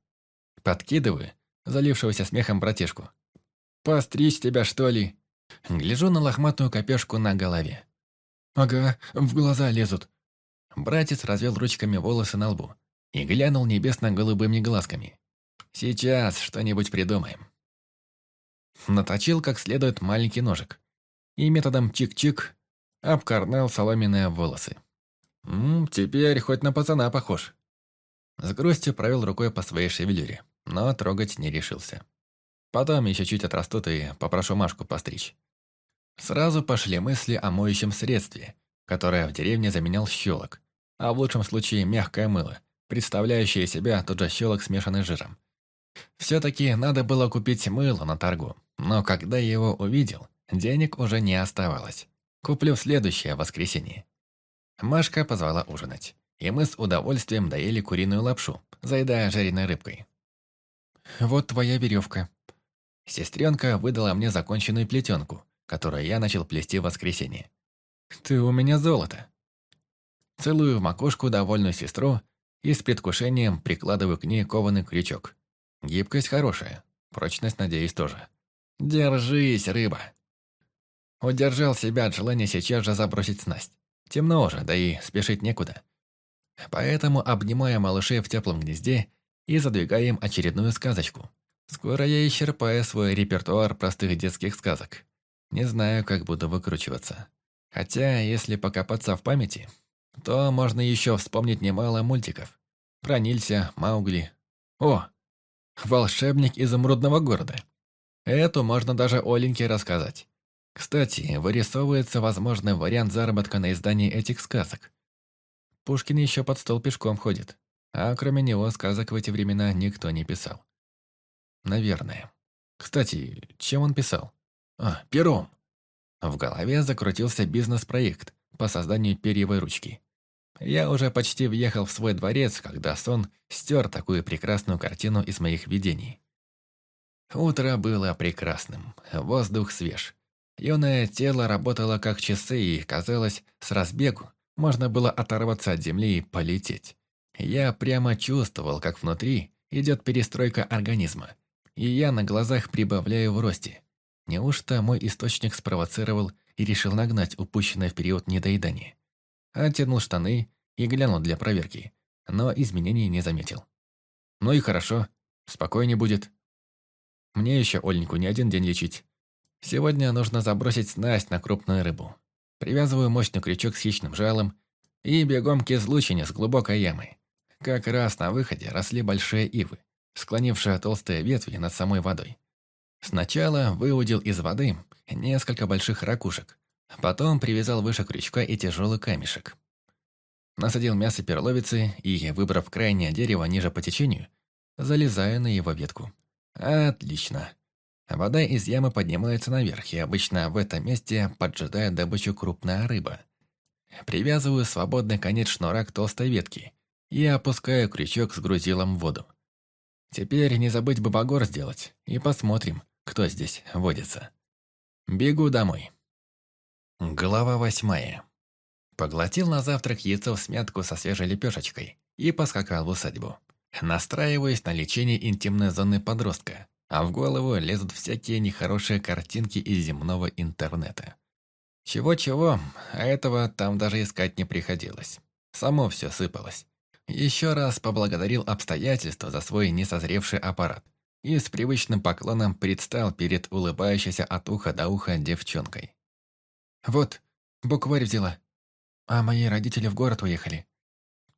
Подкидываю, залившегося смехом братишку. «Постричь тебя, что ли?» Гляжу на лохматую копешку на голове. «Ага, в глаза лезут». Братец развел ручками волосы на лбу и глянул небесно-голубыми глазками. «Сейчас что-нибудь придумаем». Наточил как следует маленький ножик и методом чик-чик обкорнал соломенные волосы. «Ммм, теперь хоть на пацана похож». С грустью провел рукой по своей шевелюре, но трогать не решился. Потом еще чуть отрастут и попрошу Машку постричь. Сразу пошли мысли о моющем средстве, которое в деревне заменял щелок, а в лучшем случае мягкое мыло, представляющее себя тот же щелок, смешанный с жиром. Все-таки надо было купить мыло на торгу, но когда я его увидел, денег уже не оставалось. Куплю в следующее воскресенье. Машка позвала ужинать, и мы с удовольствием доели куриную лапшу, заедая жареной рыбкой. «Вот твоя веревка». Сестренка выдала мне законченную плетенку, которую я начал плести в воскресенье. «Ты у меня золото». Целую в макушку довольную сестру и с предвкушением прикладываю к ней кованый крючок. Гибкость хорошая, прочность, надеюсь, тоже. Держись, рыба. Удержал себя от желания сейчас же забросить снасть. Темно уже, да и спешить некуда. Поэтому, обнимая малышей в теплом гнезде и задвигая им очередную сказочку. Скоро я исчерпаю свой репертуар простых детских сказок. Не знаю, как буду выкручиваться. Хотя, если покопаться в памяти, то можно еще вспомнить немало мультиков. Про Нилься, Маугли. О, волшебник изумрудного города. Эту можно даже Оленьке рассказать. Кстати, вырисовывается возможный вариант заработка на издании этих сказок. Пушкин еще под стол пешком ходит, а кроме него сказок в эти времена никто не писал. Наверное. Кстати, чем он писал? А, пером. В голове закрутился бизнес-проект по созданию перьевой ручки. Я уже почти въехал в свой дворец, когда сон стер такую прекрасную картину из моих видений. Утро было прекрасным, воздух свеж. Юное тело работало как часы, и, казалось, с разбегу можно было оторваться от земли и полететь. Я прямо чувствовал, как внутри идет перестройка организма, и я на глазах прибавляю в росте. Неужто мой источник спровоцировал и решил нагнать упущенное в период недоедания? Оттянул штаны и глянул для проверки, но изменений не заметил. Ну и хорошо, спокойнее будет. Мне еще Оленьку не один день лечить. Сегодня нужно забросить снасть на крупную рыбу. Привязываю мощный крючок с хищным жалом и бегом к излучине с глубокой ямой. Как раз на выходе росли большие ивы, склонившие толстые ветви над самой водой. Сначала выудил из воды несколько больших ракушек, потом привязал выше крючка и тяжелый камешек. Насадил мясо перловицы и, выбрав крайнее дерево ниже по течению, залезаю на его ветку. Отлично. Вода из ямы поднимается наверх, и обычно в этом месте поджидает добычу крупная рыба. Привязываю свободный конец шнура к толстой ветке и опускаю крючок с грузилом в воду. Теперь не забыть бы багор сделать, и посмотрим, кто здесь водится. Бегу домой. Глава восьмая. Поглотил на завтрак яйцо в смятку со свежей лепешечкой и поскакал в усадьбу. Настраиваясь на лечение интимной зоны подростка, а в голову лезут всякие нехорошие картинки из земного интернета. Чего-чего, а этого там даже искать не приходилось. Само все сыпалось. Еще раз поблагодарил обстоятельства за свой несозревший аппарат и с привычным поклоном предстал перед улыбающейся от уха до уха девчонкой. «Вот, букварь взяла, а мои родители в город уехали.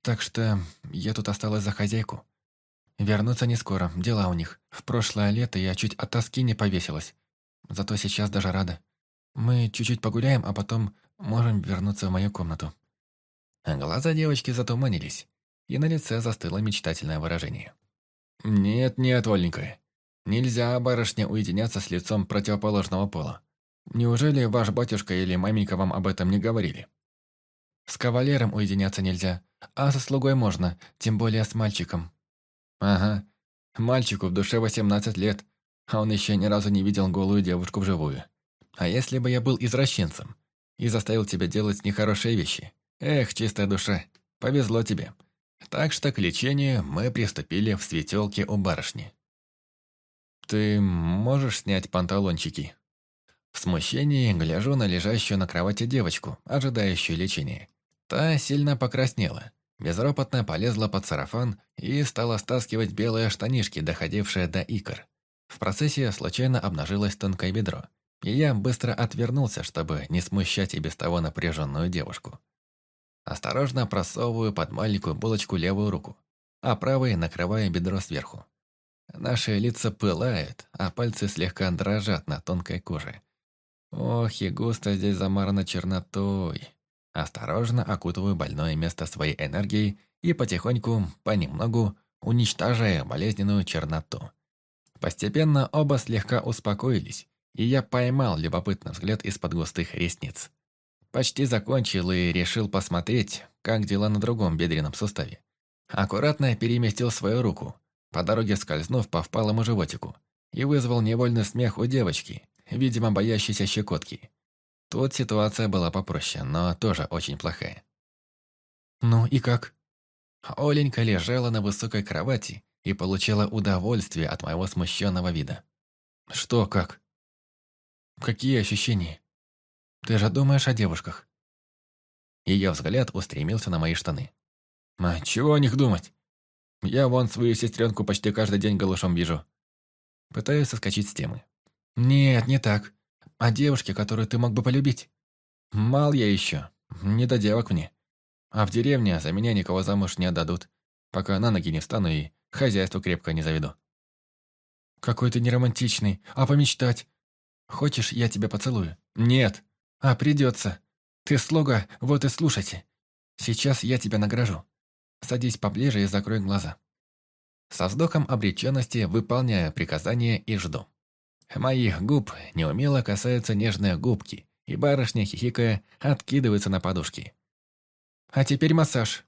Так что я тут осталась за хозяйку. Вернуться не скоро, дела у них. В прошлое лето я чуть от тоски не повесилась. Зато сейчас даже рада. Мы чуть-чуть погуляем, а потом можем вернуться в мою комнату». Глаза девочки затуманились, и на лице застыло мечтательное выражение. «Нет, нет, Оленька. Нельзя, барышня, уединяться с лицом противоположного пола. Неужели ваш батюшка или маменька вам об этом не говорили?» «С кавалером уединяться нельзя, а со слугой можно, тем более с мальчиком». «Ага. Мальчику в душе 18 лет, а он еще ни разу не видел голую девушку вживую. А если бы я был извращенцем и заставил тебя делать нехорошие вещи? Эх, чистая душа, повезло тебе. Так что к лечению мы приступили в светелке у барышни. «Ты можешь снять панталончики?» В смущении гляжу на лежащую на кровати девочку, ожидающую лечения. Та сильно покраснела, безропотно полезла под сарафан и стала стаскивать белые штанишки, доходившие до икр. В процессе случайно обнажилось тонкое бедро, и я быстро отвернулся, чтобы не смущать и без того напряженную девушку. Осторожно просовываю под маленькую булочку левую руку, а правой накрываю бедро сверху. Наши лица пылают, а пальцы слегка дрожат на тонкой коже. Ох, и густо здесь замарано чернотой. Осторожно окутываю больное место своей энергией и потихоньку, понемногу, уничтожая болезненную черноту. Постепенно оба слегка успокоились, и я поймал любопытный взгляд из-под густых ресниц. Почти закончил и решил посмотреть, как дела на другом бедренном суставе. Аккуратно переместил свою руку, по дороге скользнув по впалому животику, и вызвал невольный смех у девочки, видимо, боящейся щекотки. Тут ситуация была попроще, но тоже очень плохая. «Ну и как?» Оленька лежала на высокой кровати и получала удовольствие от моего смущенного вида. «Что как?» «Какие ощущения? Ты же думаешь о девушках?» Ее взгляд устремился на мои штаны. «А чего о них думать? Я вон свою сестренку почти каждый день голышом вижу». Пытаюсь соскочить с темы. «Нет, не так. О девушке, которую ты мог бы полюбить. Мал я еще. Не до девок мне. А в деревне за меня никого замуж не отдадут, пока на ноги не встану и хозяйство крепко не заведу». «Какой ты неромантичный. А помечтать? Хочешь, я тебя поцелую?» «Нет. А придется. Ты слуга, вот и слушайте. Сейчас я тебя награжу. Садись поближе и закрой глаза». Со вздохом обреченности выполняю приказание и жду. Моих губ неумело касаются нежные губки, и барышня, хихикая, откидывается на подушки. «А теперь массаж».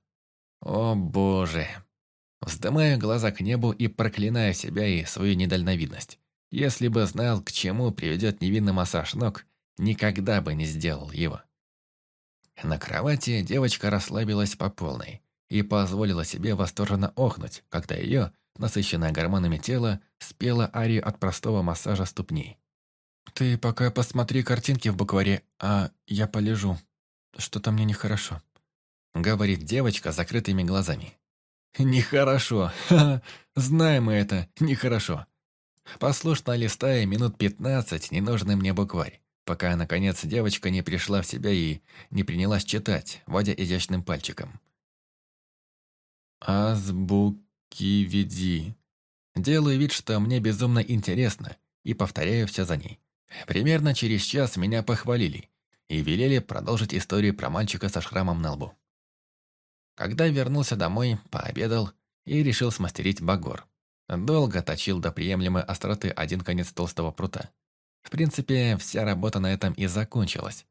«О боже!» Вздымаю глаза к небу и проклинаю себя и свою недальновидность. Если бы знал, к чему приведет невинный массаж ног, никогда бы не сделал его. На кровати девочка расслабилась по полной и позволила себе восторженно охнуть, когда ее, насыщенное гормонами тело, спела арию от простого массажа ступней. «Ты пока посмотри картинки в букваре, а я полежу. Что-то мне нехорошо», — говорит девочка закрытыми глазами. «Нехорошо. Ха, знаем мы это. Нехорошо». Послушно листая минут пятнадцать ненужный мне букварь, пока, наконец, девочка не пришла в себя и не принялась читать, водя изящным пальчиком. «Азбуки веди». Делаю вид, что мне безумно интересно, и повторяю все за ней. Примерно через час меня похвалили и велели продолжить историю про мальчика со шрамом на лбу. Когда вернулся домой, пообедал и решил смастерить багор. Долго точил до приемлемой остроты один конец толстого прута. В принципе, вся работа на этом и закончилась.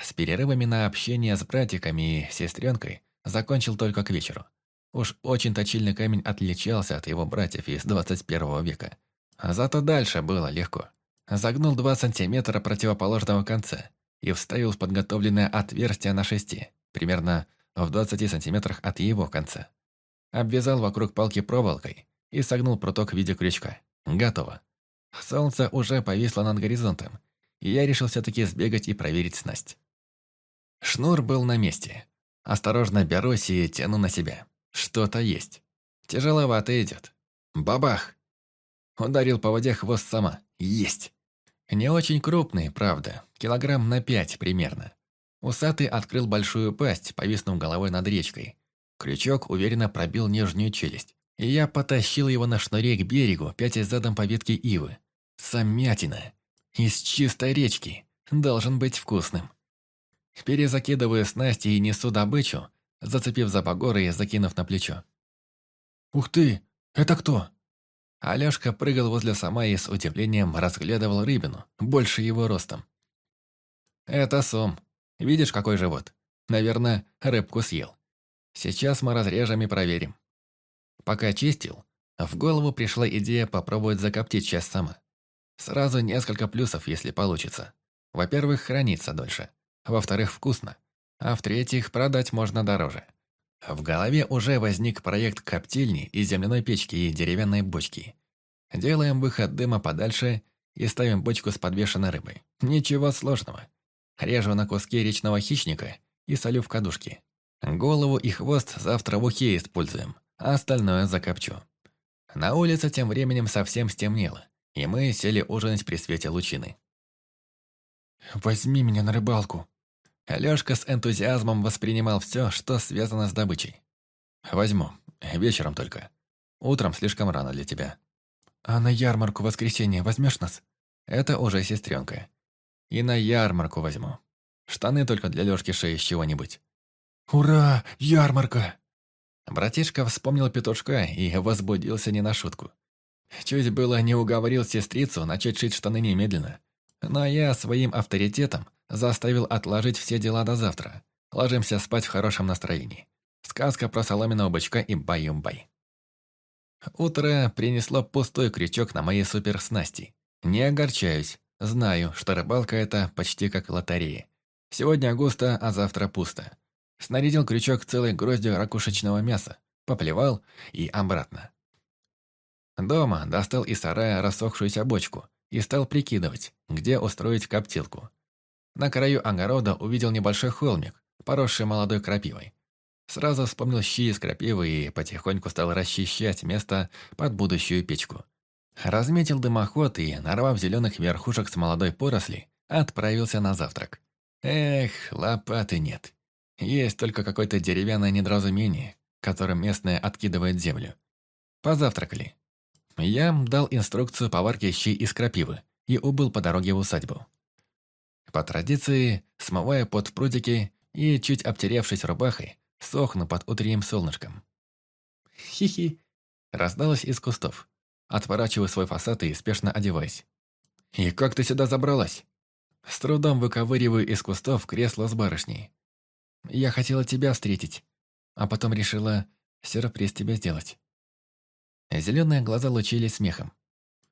С перерывами на общение с братиками и сестренкой закончил только к вечеру. Уж очень точильный камень отличался от его братьев из 21 века. Зато дальше было легко. Загнул 2 сантиметра противоположного конца и вставил в подготовленное отверстие на шести, примерно в 20 сантиметрах от его конца. Обвязал вокруг палки проволокой и согнул пруток в виде крючка. Готово. Солнце уже повисло над горизонтом, и я решил все-таки сбегать и проверить снасть. Шнур был на месте. Осторожно берусь и тяну на себя. Что-то есть. Тяжеловато идет. Бабах! Ударил по воде хвост сама. Есть! Не очень крупный, правда. Килограмм на пять примерно. Усатый открыл большую пасть, повиснув головой над речкой. Крючок уверенно пробил нижнюю челюсть. И я потащил его на шнуре к берегу, пятясь задом по ветке ивы. Самятина. Из чистой речки. Должен быть вкусным. Перезакидываю снасти и несу добычу, зацепив за погоры и закинув на плечо. «Ух ты! Это кто?» Алёшка прыгал возле сама и с удивлением разглядывал рыбину, больше его ростом. «Это сом. Видишь, какой живот? Наверное, рыбку съел. Сейчас мы разрежем и проверим». Пока чистил, в голову пришла идея попробовать закоптить часть сама. Сразу несколько плюсов, если получится. Во-первых, хранится дольше. Во-вторых, вкусно а в-третьих, продать можно дороже. В голове уже возник проект коптильни из земляной печки и деревянной бочки. Делаем выход дыма подальше и ставим бочку с подвешенной рыбой. Ничего сложного. Режу на куски речного хищника и солю в кадушке. Голову и хвост завтра в ухе используем, а остальное закопчу. На улице тем временем совсем стемнело, и мы сели ужинать при свете лучины. «Возьми меня на рыбалку», Алёшка с энтузиазмом воспринимал все, что связано с добычей. «Возьму. Вечером только. Утром слишком рано для тебя». «А на ярмарку воскресенье возьмешь нас?» «Это уже сестренка. И на ярмарку возьму. Штаны только для Лёшки шеи из чего-нибудь. «Ура! Ярмарка!» Братишка вспомнил петушка и возбудился не на шутку. Чуть было не уговорил сестрицу начать шить штаны немедленно. Но я своим авторитетом заставил отложить все дела до завтра. Ложимся спать в хорошем настроении. Сказка про соломенного бычка и баюм-бай. Утро принесло пустой крючок на моей суперснасти. Не огорчаюсь. Знаю, что рыбалка – это почти как лотерея. Сегодня густо, а завтра пусто. Снарядил крючок целой гроздью ракушечного мяса, поплевал и обратно. Дома достал из сарая рассохшуюся бочку и стал прикидывать, где устроить коптилку. На краю огорода увидел небольшой холмик, поросший молодой крапивой. Сразу вспомнил щи из крапивы и потихоньку стал расчищать место под будущую печку. Разметил дымоход и, нарвав зеленых верхушек с молодой поросли, отправился на завтрак. Эх, лопаты нет. Есть только какое-то деревянное недоразумение, которым местное откидывает землю. Позавтракали. Я дал инструкцию по варке щи из крапивы и убыл по дороге в усадьбу. По традиции, смывая под прудики и, чуть обтеревшись рубахой, сохну под утренним солнышком. «Хи-хи!» раздалось из кустов. Отворачиваю свой фасад и спешно одеваюсь. «И как ты сюда забралась?» С трудом выковыриваю из кустов кресло с барышней. Я хотела тебя встретить, а потом решила сюрприз тебе сделать. Зеленые глаза лучились смехом.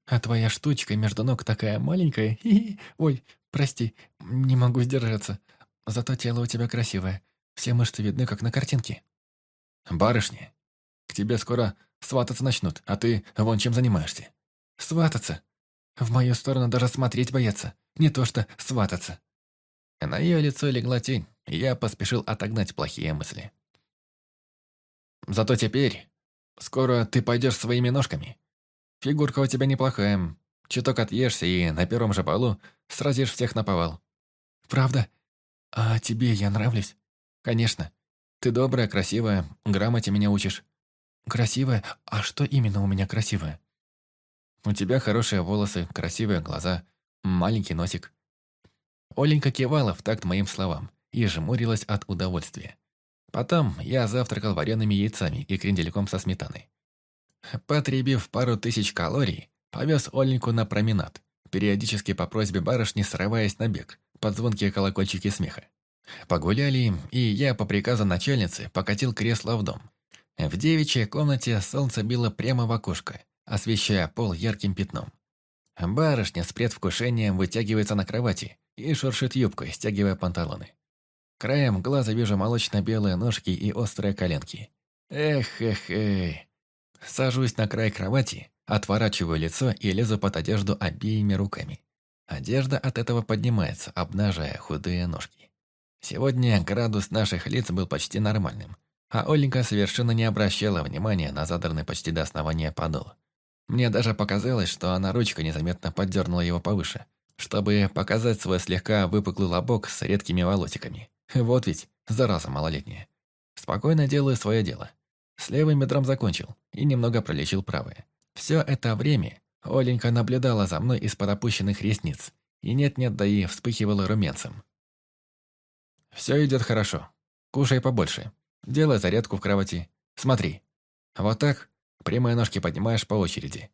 А твоя штучка между ног такая маленькая. Хи -хи. Ой, прости, не могу сдержаться. Зато тело у тебя красивое. Все мышцы видны, как на картинке. Барышня, к тебе скоро свататься начнут, а ты вон чем занимаешься. Свататься? В мою сторону даже смотреть боятся. Не то что свататься. На ее лицо легла тень, и я поспешил отогнать плохие мысли. «Зато теперь скоро ты пойдешь своими ножками. Фигурка у тебя неплохая. Чуток отъешься и на первом же балу сразишь всех на повал». «Правда? А тебе я нравлюсь?» «Конечно. Ты добрая, красивая, грамоте меня учишь». «Красивая? А что именно у меня красивое?» «У тебя хорошие волосы, красивые глаза, маленький носик». Оленька кивала в такт моим словам и жмурилась от удовольствия. Потом я завтракал вареными яйцами и крендельком со сметаной. Потребив пару тысяч калорий, повез Оленьку на променад, периодически по просьбе барышни срываясь на бег, под звонкие колокольчики смеха. Погуляли, и я по приказу начальницы покатил кресло в дом. В девичьей комнате солнце било прямо в окошко, освещая пол ярким пятном. Барышня с предвкушением вытягивается на кровати и шуршит юбкой, стягивая панталоны. Краем глаза вижу молочно-белые ножки и острые коленки. Эх, эх, эх. Сажусь на край кровати, отворачиваю лицо и лезу под одежду обеими руками. Одежда от этого поднимается, обнажая худые ножки. Сегодня градус наших лиц был почти нормальным, а Оленька совершенно не обращала внимания на задранный почти до основания подол. Мне даже показалось, что она ручкой незаметно поддернула его повыше, чтобы показать свой слегка выпуклый лобок с редкими волосиками. Вот ведь, зараза малолетняя. Спокойно делаю свое дело. С левым бедром закончил и немного пролечил правое. Все это время Оленька наблюдала за мной из-под опущенных ресниц, и нет-нет, да и вспыхивала румянцем. «Все идет хорошо. Кушай побольше. Делай зарядку в кровати. Смотри. Вот так прямые ножки поднимаешь по очереди.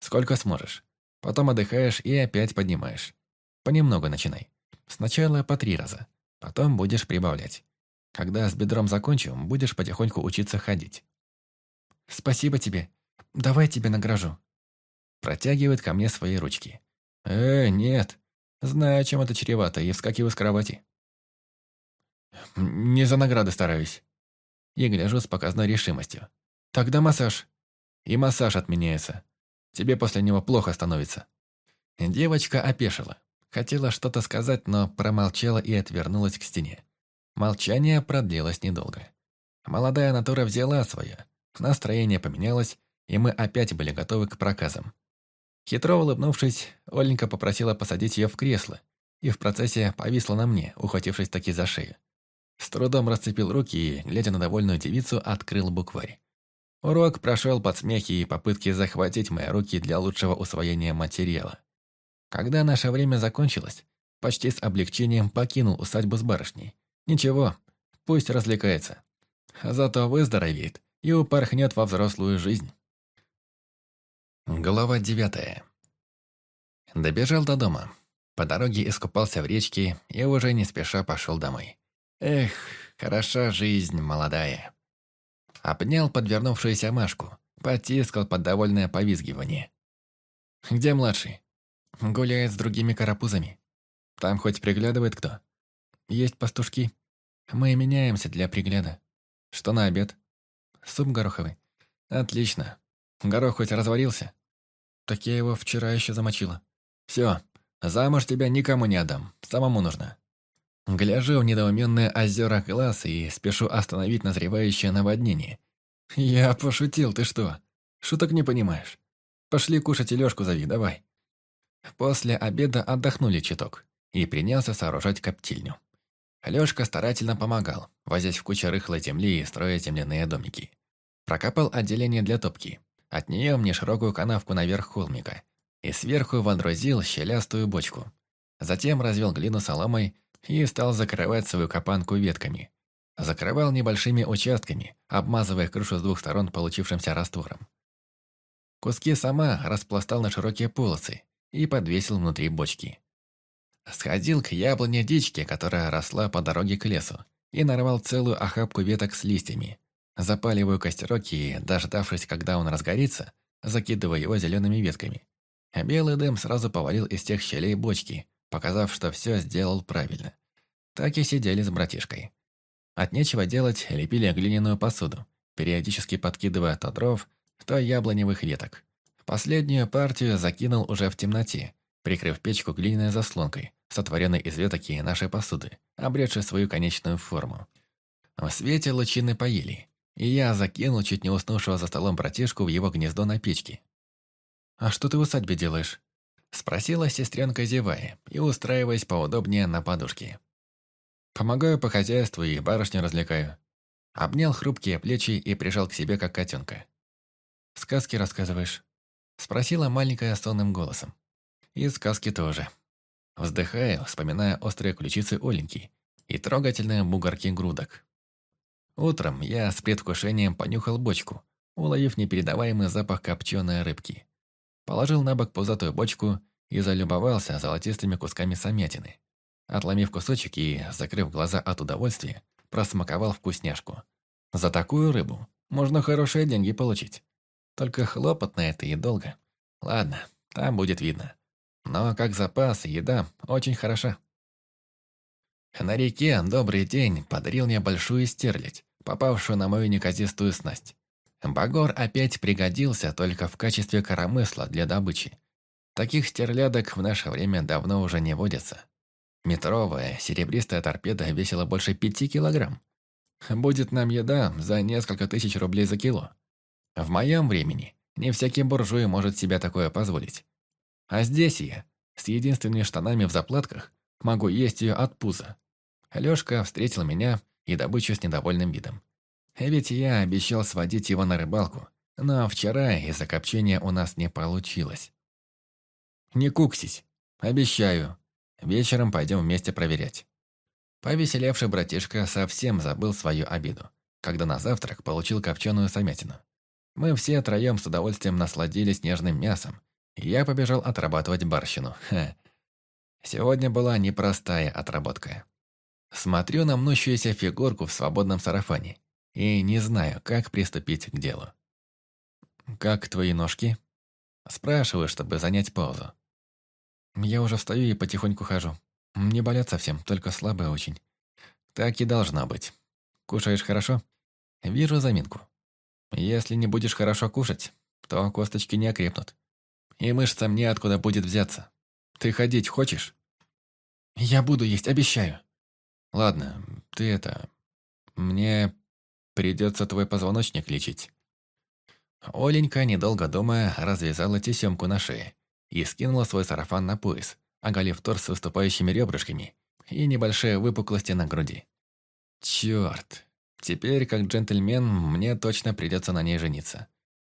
Сколько сможешь. Потом отдыхаешь и опять поднимаешь. Понемногу начинай. Сначала по три раза. Потом будешь прибавлять. Когда с бедром закончу, будешь потихоньку учиться ходить. Спасибо тебе. Давай тебе награжу. Протягивает ко мне свои ручки. Э, нет. Знаю, чем это чревато, и вскакиваю с кровати. Не за награды стараюсь. И гляжу с показной решимостью. Тогда массаж. И массаж отменяется. Тебе после него плохо становится. Девочка опешила. Хотела что-то сказать, но промолчала и отвернулась к стене. Молчание продлилось недолго. Молодая натура взяла свое. Настроение поменялось, и мы опять были готовы к проказам. Хитро улыбнувшись, Оленька попросила посадить ее в кресло, и в процессе повисла на мне, ухватившись таки за шею. С трудом расцепил руки и, глядя на довольную девицу, открыл букварь. Урок прошел под смехи и попытки захватить мои руки для лучшего усвоения материала. Когда наше время закончилось, почти с облегчением покинул усадьбу с барышней. Ничего, пусть развлекается. Зато выздоровеет и упорхнет во взрослую жизнь. Глава девятая. Добежал до дома. По дороге искупался в речке и уже не спеша пошел домой. Эх, хороша жизнь молодая. Обнял подвернувшуюся Машку, потискал под довольное повизгивание. «Где младший?» «Гуляет с другими карапузами. Там хоть приглядывает кто?» «Есть пастушки. Мы меняемся для пригляда. Что на обед?» «Суп гороховый». «Отлично. Горох хоть разварился?» «Так я его вчера еще замочила». «Все, замуж тебя никому не отдам, самому нужно». Гляжу в недоуменные озера глаз и спешу остановить назревающее наводнение. «Я пошутил, ты что? Шуток не понимаешь. Пошли кушать и Лёшку зови, давай». После обеда отдохнули чуток и принялся сооружать коптильню. Лёшка старательно помогал, возясь в куче рыхлой земли и строя земляные домики. Прокопал отделение для топки. От нее мне широкую канавку наверх холмика. И сверху водрузил щелястую бочку. Затем развел глину соломой и стал закрывать свою копанку ветками. Закрывал небольшими участками, обмазывая крышу с двух сторон получившимся раствором. Куски сама распластал на широкие полосы и подвесил внутри бочки. Сходил к яблоне дичке, которая росла по дороге к лесу, и нарвал целую охапку веток с листьями. Запаливаю костерок и, дождавшись, когда он разгорится, закидываю его зелеными ветками. Белый дым сразу повалил из тех щелей бочки, показав, что все сделал правильно. Так и сидели с братишкой. От нечего делать лепили глиняную посуду, периодически подкидывая то дров, то яблоневых веток. Последнюю партию закинул уже в темноте, прикрыв печку глиняной заслонкой, сотворенной из веток и нашей посуды, обретшей свою конечную форму. В свете лучины поели, и я закинул чуть не уснувшего за столом братишку в его гнездо на печке. «А что ты в усадьбе делаешь?» Спросила сестренка зевая и устраиваясь поудобнее на подушке. «Помогаю по хозяйству и барышню развлекаю». Обнял хрупкие плечи и прижал к себе, как котенка. «Сказки рассказываешь?» Спросила маленькая сонным голосом. «И сказки тоже». Вздыхаю, вспоминая острые ключицы Оленьки и трогательные бугорки грудок. Утром я с предвкушением понюхал бочку, уловив непередаваемый запах копченой рыбки. Положил на бок пузатую бочку и залюбовался золотистыми кусками самятины. Отломив кусочек и, закрыв глаза от удовольствия, просмаковал вкусняшку. За такую рыбу можно хорошие деньги получить. Только хлопотно это и долго. Ладно, там будет видно. Но как запас, еда очень хороша. На реке «Добрый день» подарил мне большую стерлядь, попавшую на мою неказистую снасть. Багор опять пригодился только в качестве коромысла для добычи. Таких стерлядок в наше время давно уже не водятся. Метровая серебристая торпеда весила больше пяти килограмм. Будет нам еда за несколько тысяч рублей за кило. В моем времени не всякий буржуй может себе такое позволить. А здесь я, с единственными штанами в заплатках, могу есть ее от пуза. Лёшка встретил меня и добычу с недовольным видом. Ведь я обещал сводить его на рыбалку, но вчера из-за копчения у нас не получилось. Не куксись, обещаю. Вечером пойдем вместе проверять. Повеселевший братишка совсем забыл свою обиду, когда на завтрак получил копченую самятину. Мы все троем с удовольствием насладились нежным мясом, я побежал отрабатывать барщину. Ха. Сегодня была непростая отработка. Смотрю на мнущуюся фигурку в свободном сарафане и не знаю, как приступить к делу. «Как твои ножки?» Спрашиваю, чтобы занять паузу. Я уже встаю и потихоньку хожу. Не болят совсем, только слабые очень. Так и должна быть. Кушаешь хорошо? Вижу заминку. Если не будешь хорошо кушать, то косточки не окрепнут. И мышцам неоткуда будет взяться. Ты ходить хочешь? Я буду есть, обещаю. Ладно, ты это... Мне Придется твой позвоночник лечить». Оленька, недолго думая, развязала тесемку на шее и скинула свой сарафан на пояс, оголив торс с выступающими ребрышками и небольшие выпуклости на груди. Черт! Теперь, как джентльмен, мне точно придется на ней жениться.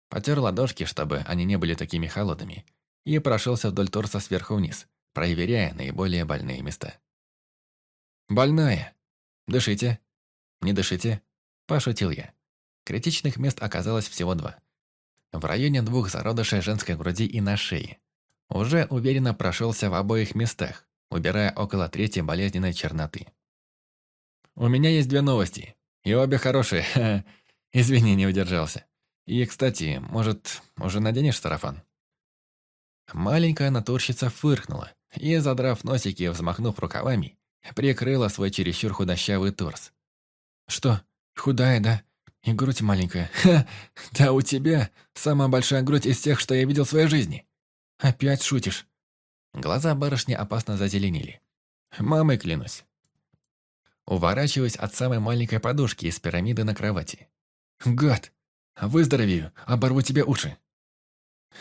Потер ладошки, чтобы они не были такими холодными, и прошелся вдоль торса сверху вниз, проверяя наиболее больные места. «Больная! Дышите! Не дышите!» – пошутил я. Критичных мест оказалось всего два. В районе двух зародышей женской груди и на шее. Уже уверенно прошелся в обоих местах, убирая около трети болезненной черноты. «У меня есть две новости, и обе хорошие. Извини, не удержался. И, кстати, может, уже наденешь сарафан?» Маленькая натурщица фыркнула и, задрав носики и взмахнув рукавами, прикрыла свой чересчур худощавый торс. «Что, худая, да? И грудь маленькая? Ха! Да у тебя самая большая грудь из тех, что я видел в своей жизни. Опять шутишь?» Глаза барышни опасно зазеленели. «Мамой клянусь». Уворачиваясь от самой маленькой подушки из пирамиды на кровати. «Гад! Выздоровею, оборву тебе уши!»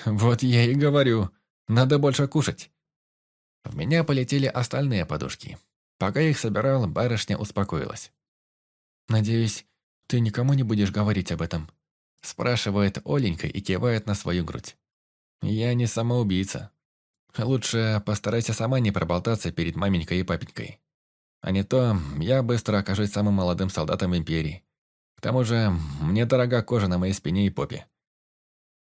«Вот я и говорю, надо больше кушать». В меня полетели остальные подушки. Пока их собирал, барышня успокоилась. «Надеюсь, ты никому не будешь говорить об этом?» Спрашивает Оленька и кивает на свою грудь. «Я не самоубийца. Лучше постарайся сама не проболтаться перед маменькой и папенькой. А не то я быстро окажусь самым молодым солдатом Империи. К тому же мне дорога кожа на моей спине и попе».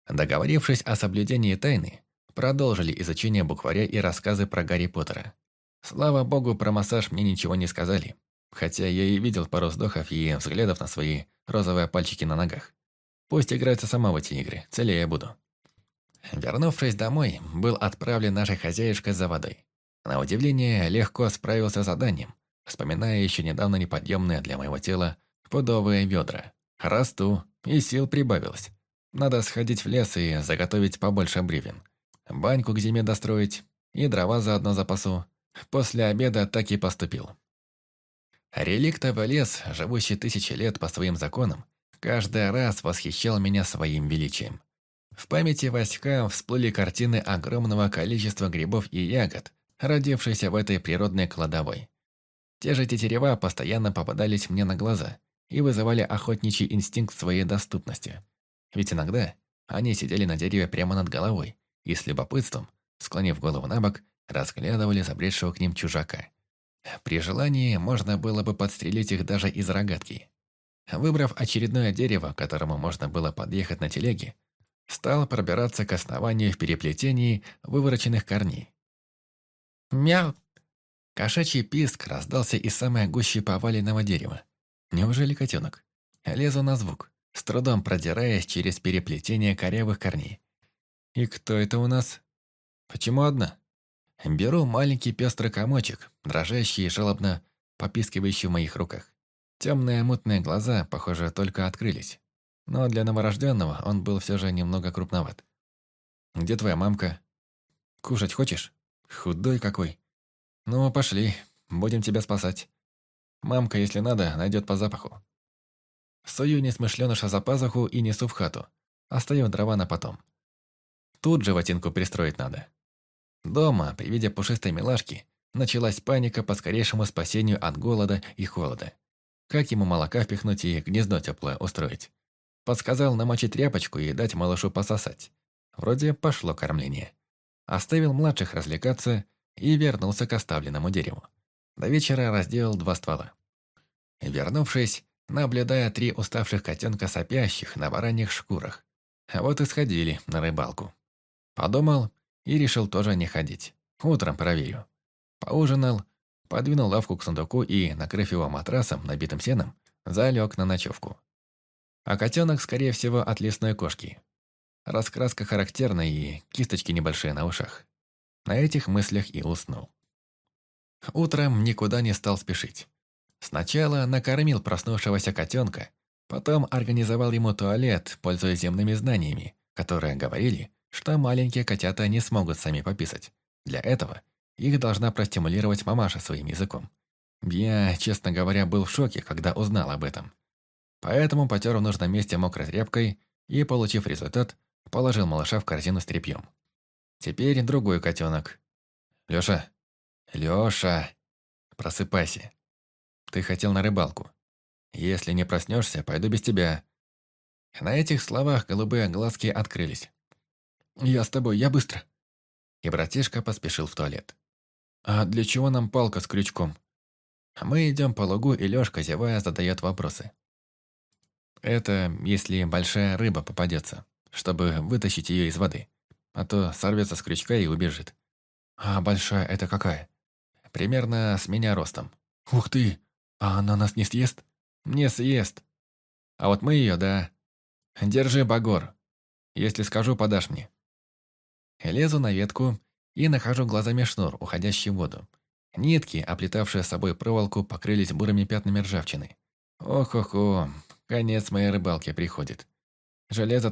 Договорившись о соблюдении тайны, продолжили изучение букваря и рассказы про Гарри Поттера. Слава богу, про массаж мне ничего не сказали, хотя я и видел пару вздохов и взглядов на свои розовые пальчики на ногах. Пусть играется сама в эти игры, целее я буду. Вернувшись домой, был отправлен нашей хозяюшкой за водой. На удивление, легко справился с заданием, вспоминая еще недавно неподъемные для моего тела пудовые ведра. Расту, и сил прибавилось. Надо сходить в лес и заготовить побольше бревен. Баньку к зиме достроить и дрова заодно запасу. После обеда так и поступил. Реликтовый лес, живущий тысячи лет по своим законам, каждый раз восхищал меня своим величием. В памяти Васька всплыли картины огромного количества грибов и ягод, родившихся в этой природной кладовой. Те же тетерева постоянно попадались мне на глаза и вызывали охотничий инстинкт своей доступности. Ведь иногда они сидели на дереве прямо над головой и с любопытством, склонив голову на бок, разглядывали забредшего к ним чужака. При желании можно было бы подстрелить их даже из рогатки. Выбрав очередное дерево, к которому можно было подъехать на телеге, стал пробираться к основанию в переплетении вывороченных корней. «Мяу!» Кошачий писк раздался из самой гущи поваленного дерева. Неужели котенок? Лезу на звук, с трудом продираясь через переплетение корявых корней. «И кто это у нас? Почему одна?» Беру маленький пестрый комочек, дрожащий и жалобно попискивающий в моих руках. Темные мутные глаза, похоже, только открылись. Но для новорожденного он был все же немного крупноват. «Где твоя мамка? Кушать хочешь? Худой какой. Ну, пошли, будем тебя спасать. Мамка, если надо, найдет по запаху». Сую несмышленыша за пазуху и несу в хату. Остаю дрова на потом. Тут животинку пристроить надо. Дома, при виде пушистой милашки, началась паника по скорейшему спасению от голода и холода. Как ему молока впихнуть и гнездо теплое устроить? Подсказал намочить тряпочку и дать малышу пососать. Вроде пошло кормление. Оставил младших развлекаться и вернулся к оставленному дереву. До вечера разделал два ствола. Вернувшись, наблюдая три уставших котенка сопящих на бараньих шкурах. А вот и сходили на рыбалку. Подумал и решил тоже не ходить. Утром проверю. Поужинал, подвинул лавку к сундуку и, накрыв его матрасом, набитым сеном, залег на ночевку. А котенок, скорее всего, от лесной кошки. Раскраска характерная и кисточки небольшие на ушах. На этих мыслях и уснул. Утром никуда не стал спешить. Сначала накормил проснувшегося котенка, потом организовал ему туалет, пользуясь земными знаниями, которые говорили, что маленькие котята не смогут сами пописать. Для этого их должна простимулировать мамаша своим языком. Я, честно говоря, был в шоке, когда узнал об этом. Поэтому потер в нужном месте мокрой тряпкой и, получив результат, положил малыша в корзину с тряпьем. Теперь другой котенок. Лёша, Лёша, просыпайся. Ты хотел на рыбалку. Если не проснешься, пойду без тебя. На этих словах голубые глазки открылись. «Я с тобой, я быстро». И братишка поспешил в туалет. «А для чего нам палка с крючком?» Мы идем по лугу, и Лёшка, зевая, задает вопросы. Это если большая рыба попадется, чтобы вытащить ее из воды. А то сорвется с крючка и убежит. А большая это какая? Примерно с меня ростом. Ух ты! А она нас не съест? Не съест. А вот мы ее, да. Держи, Багор. Если скажу, подашь мне. Лезу на ветку и нахожу глазами шнур, уходящий в воду. Нитки, оплетавшие собой проволоку, покрылись бурыми пятнами ржавчины. Ох-ох-ох, конец моей рыбалки приходит. Железо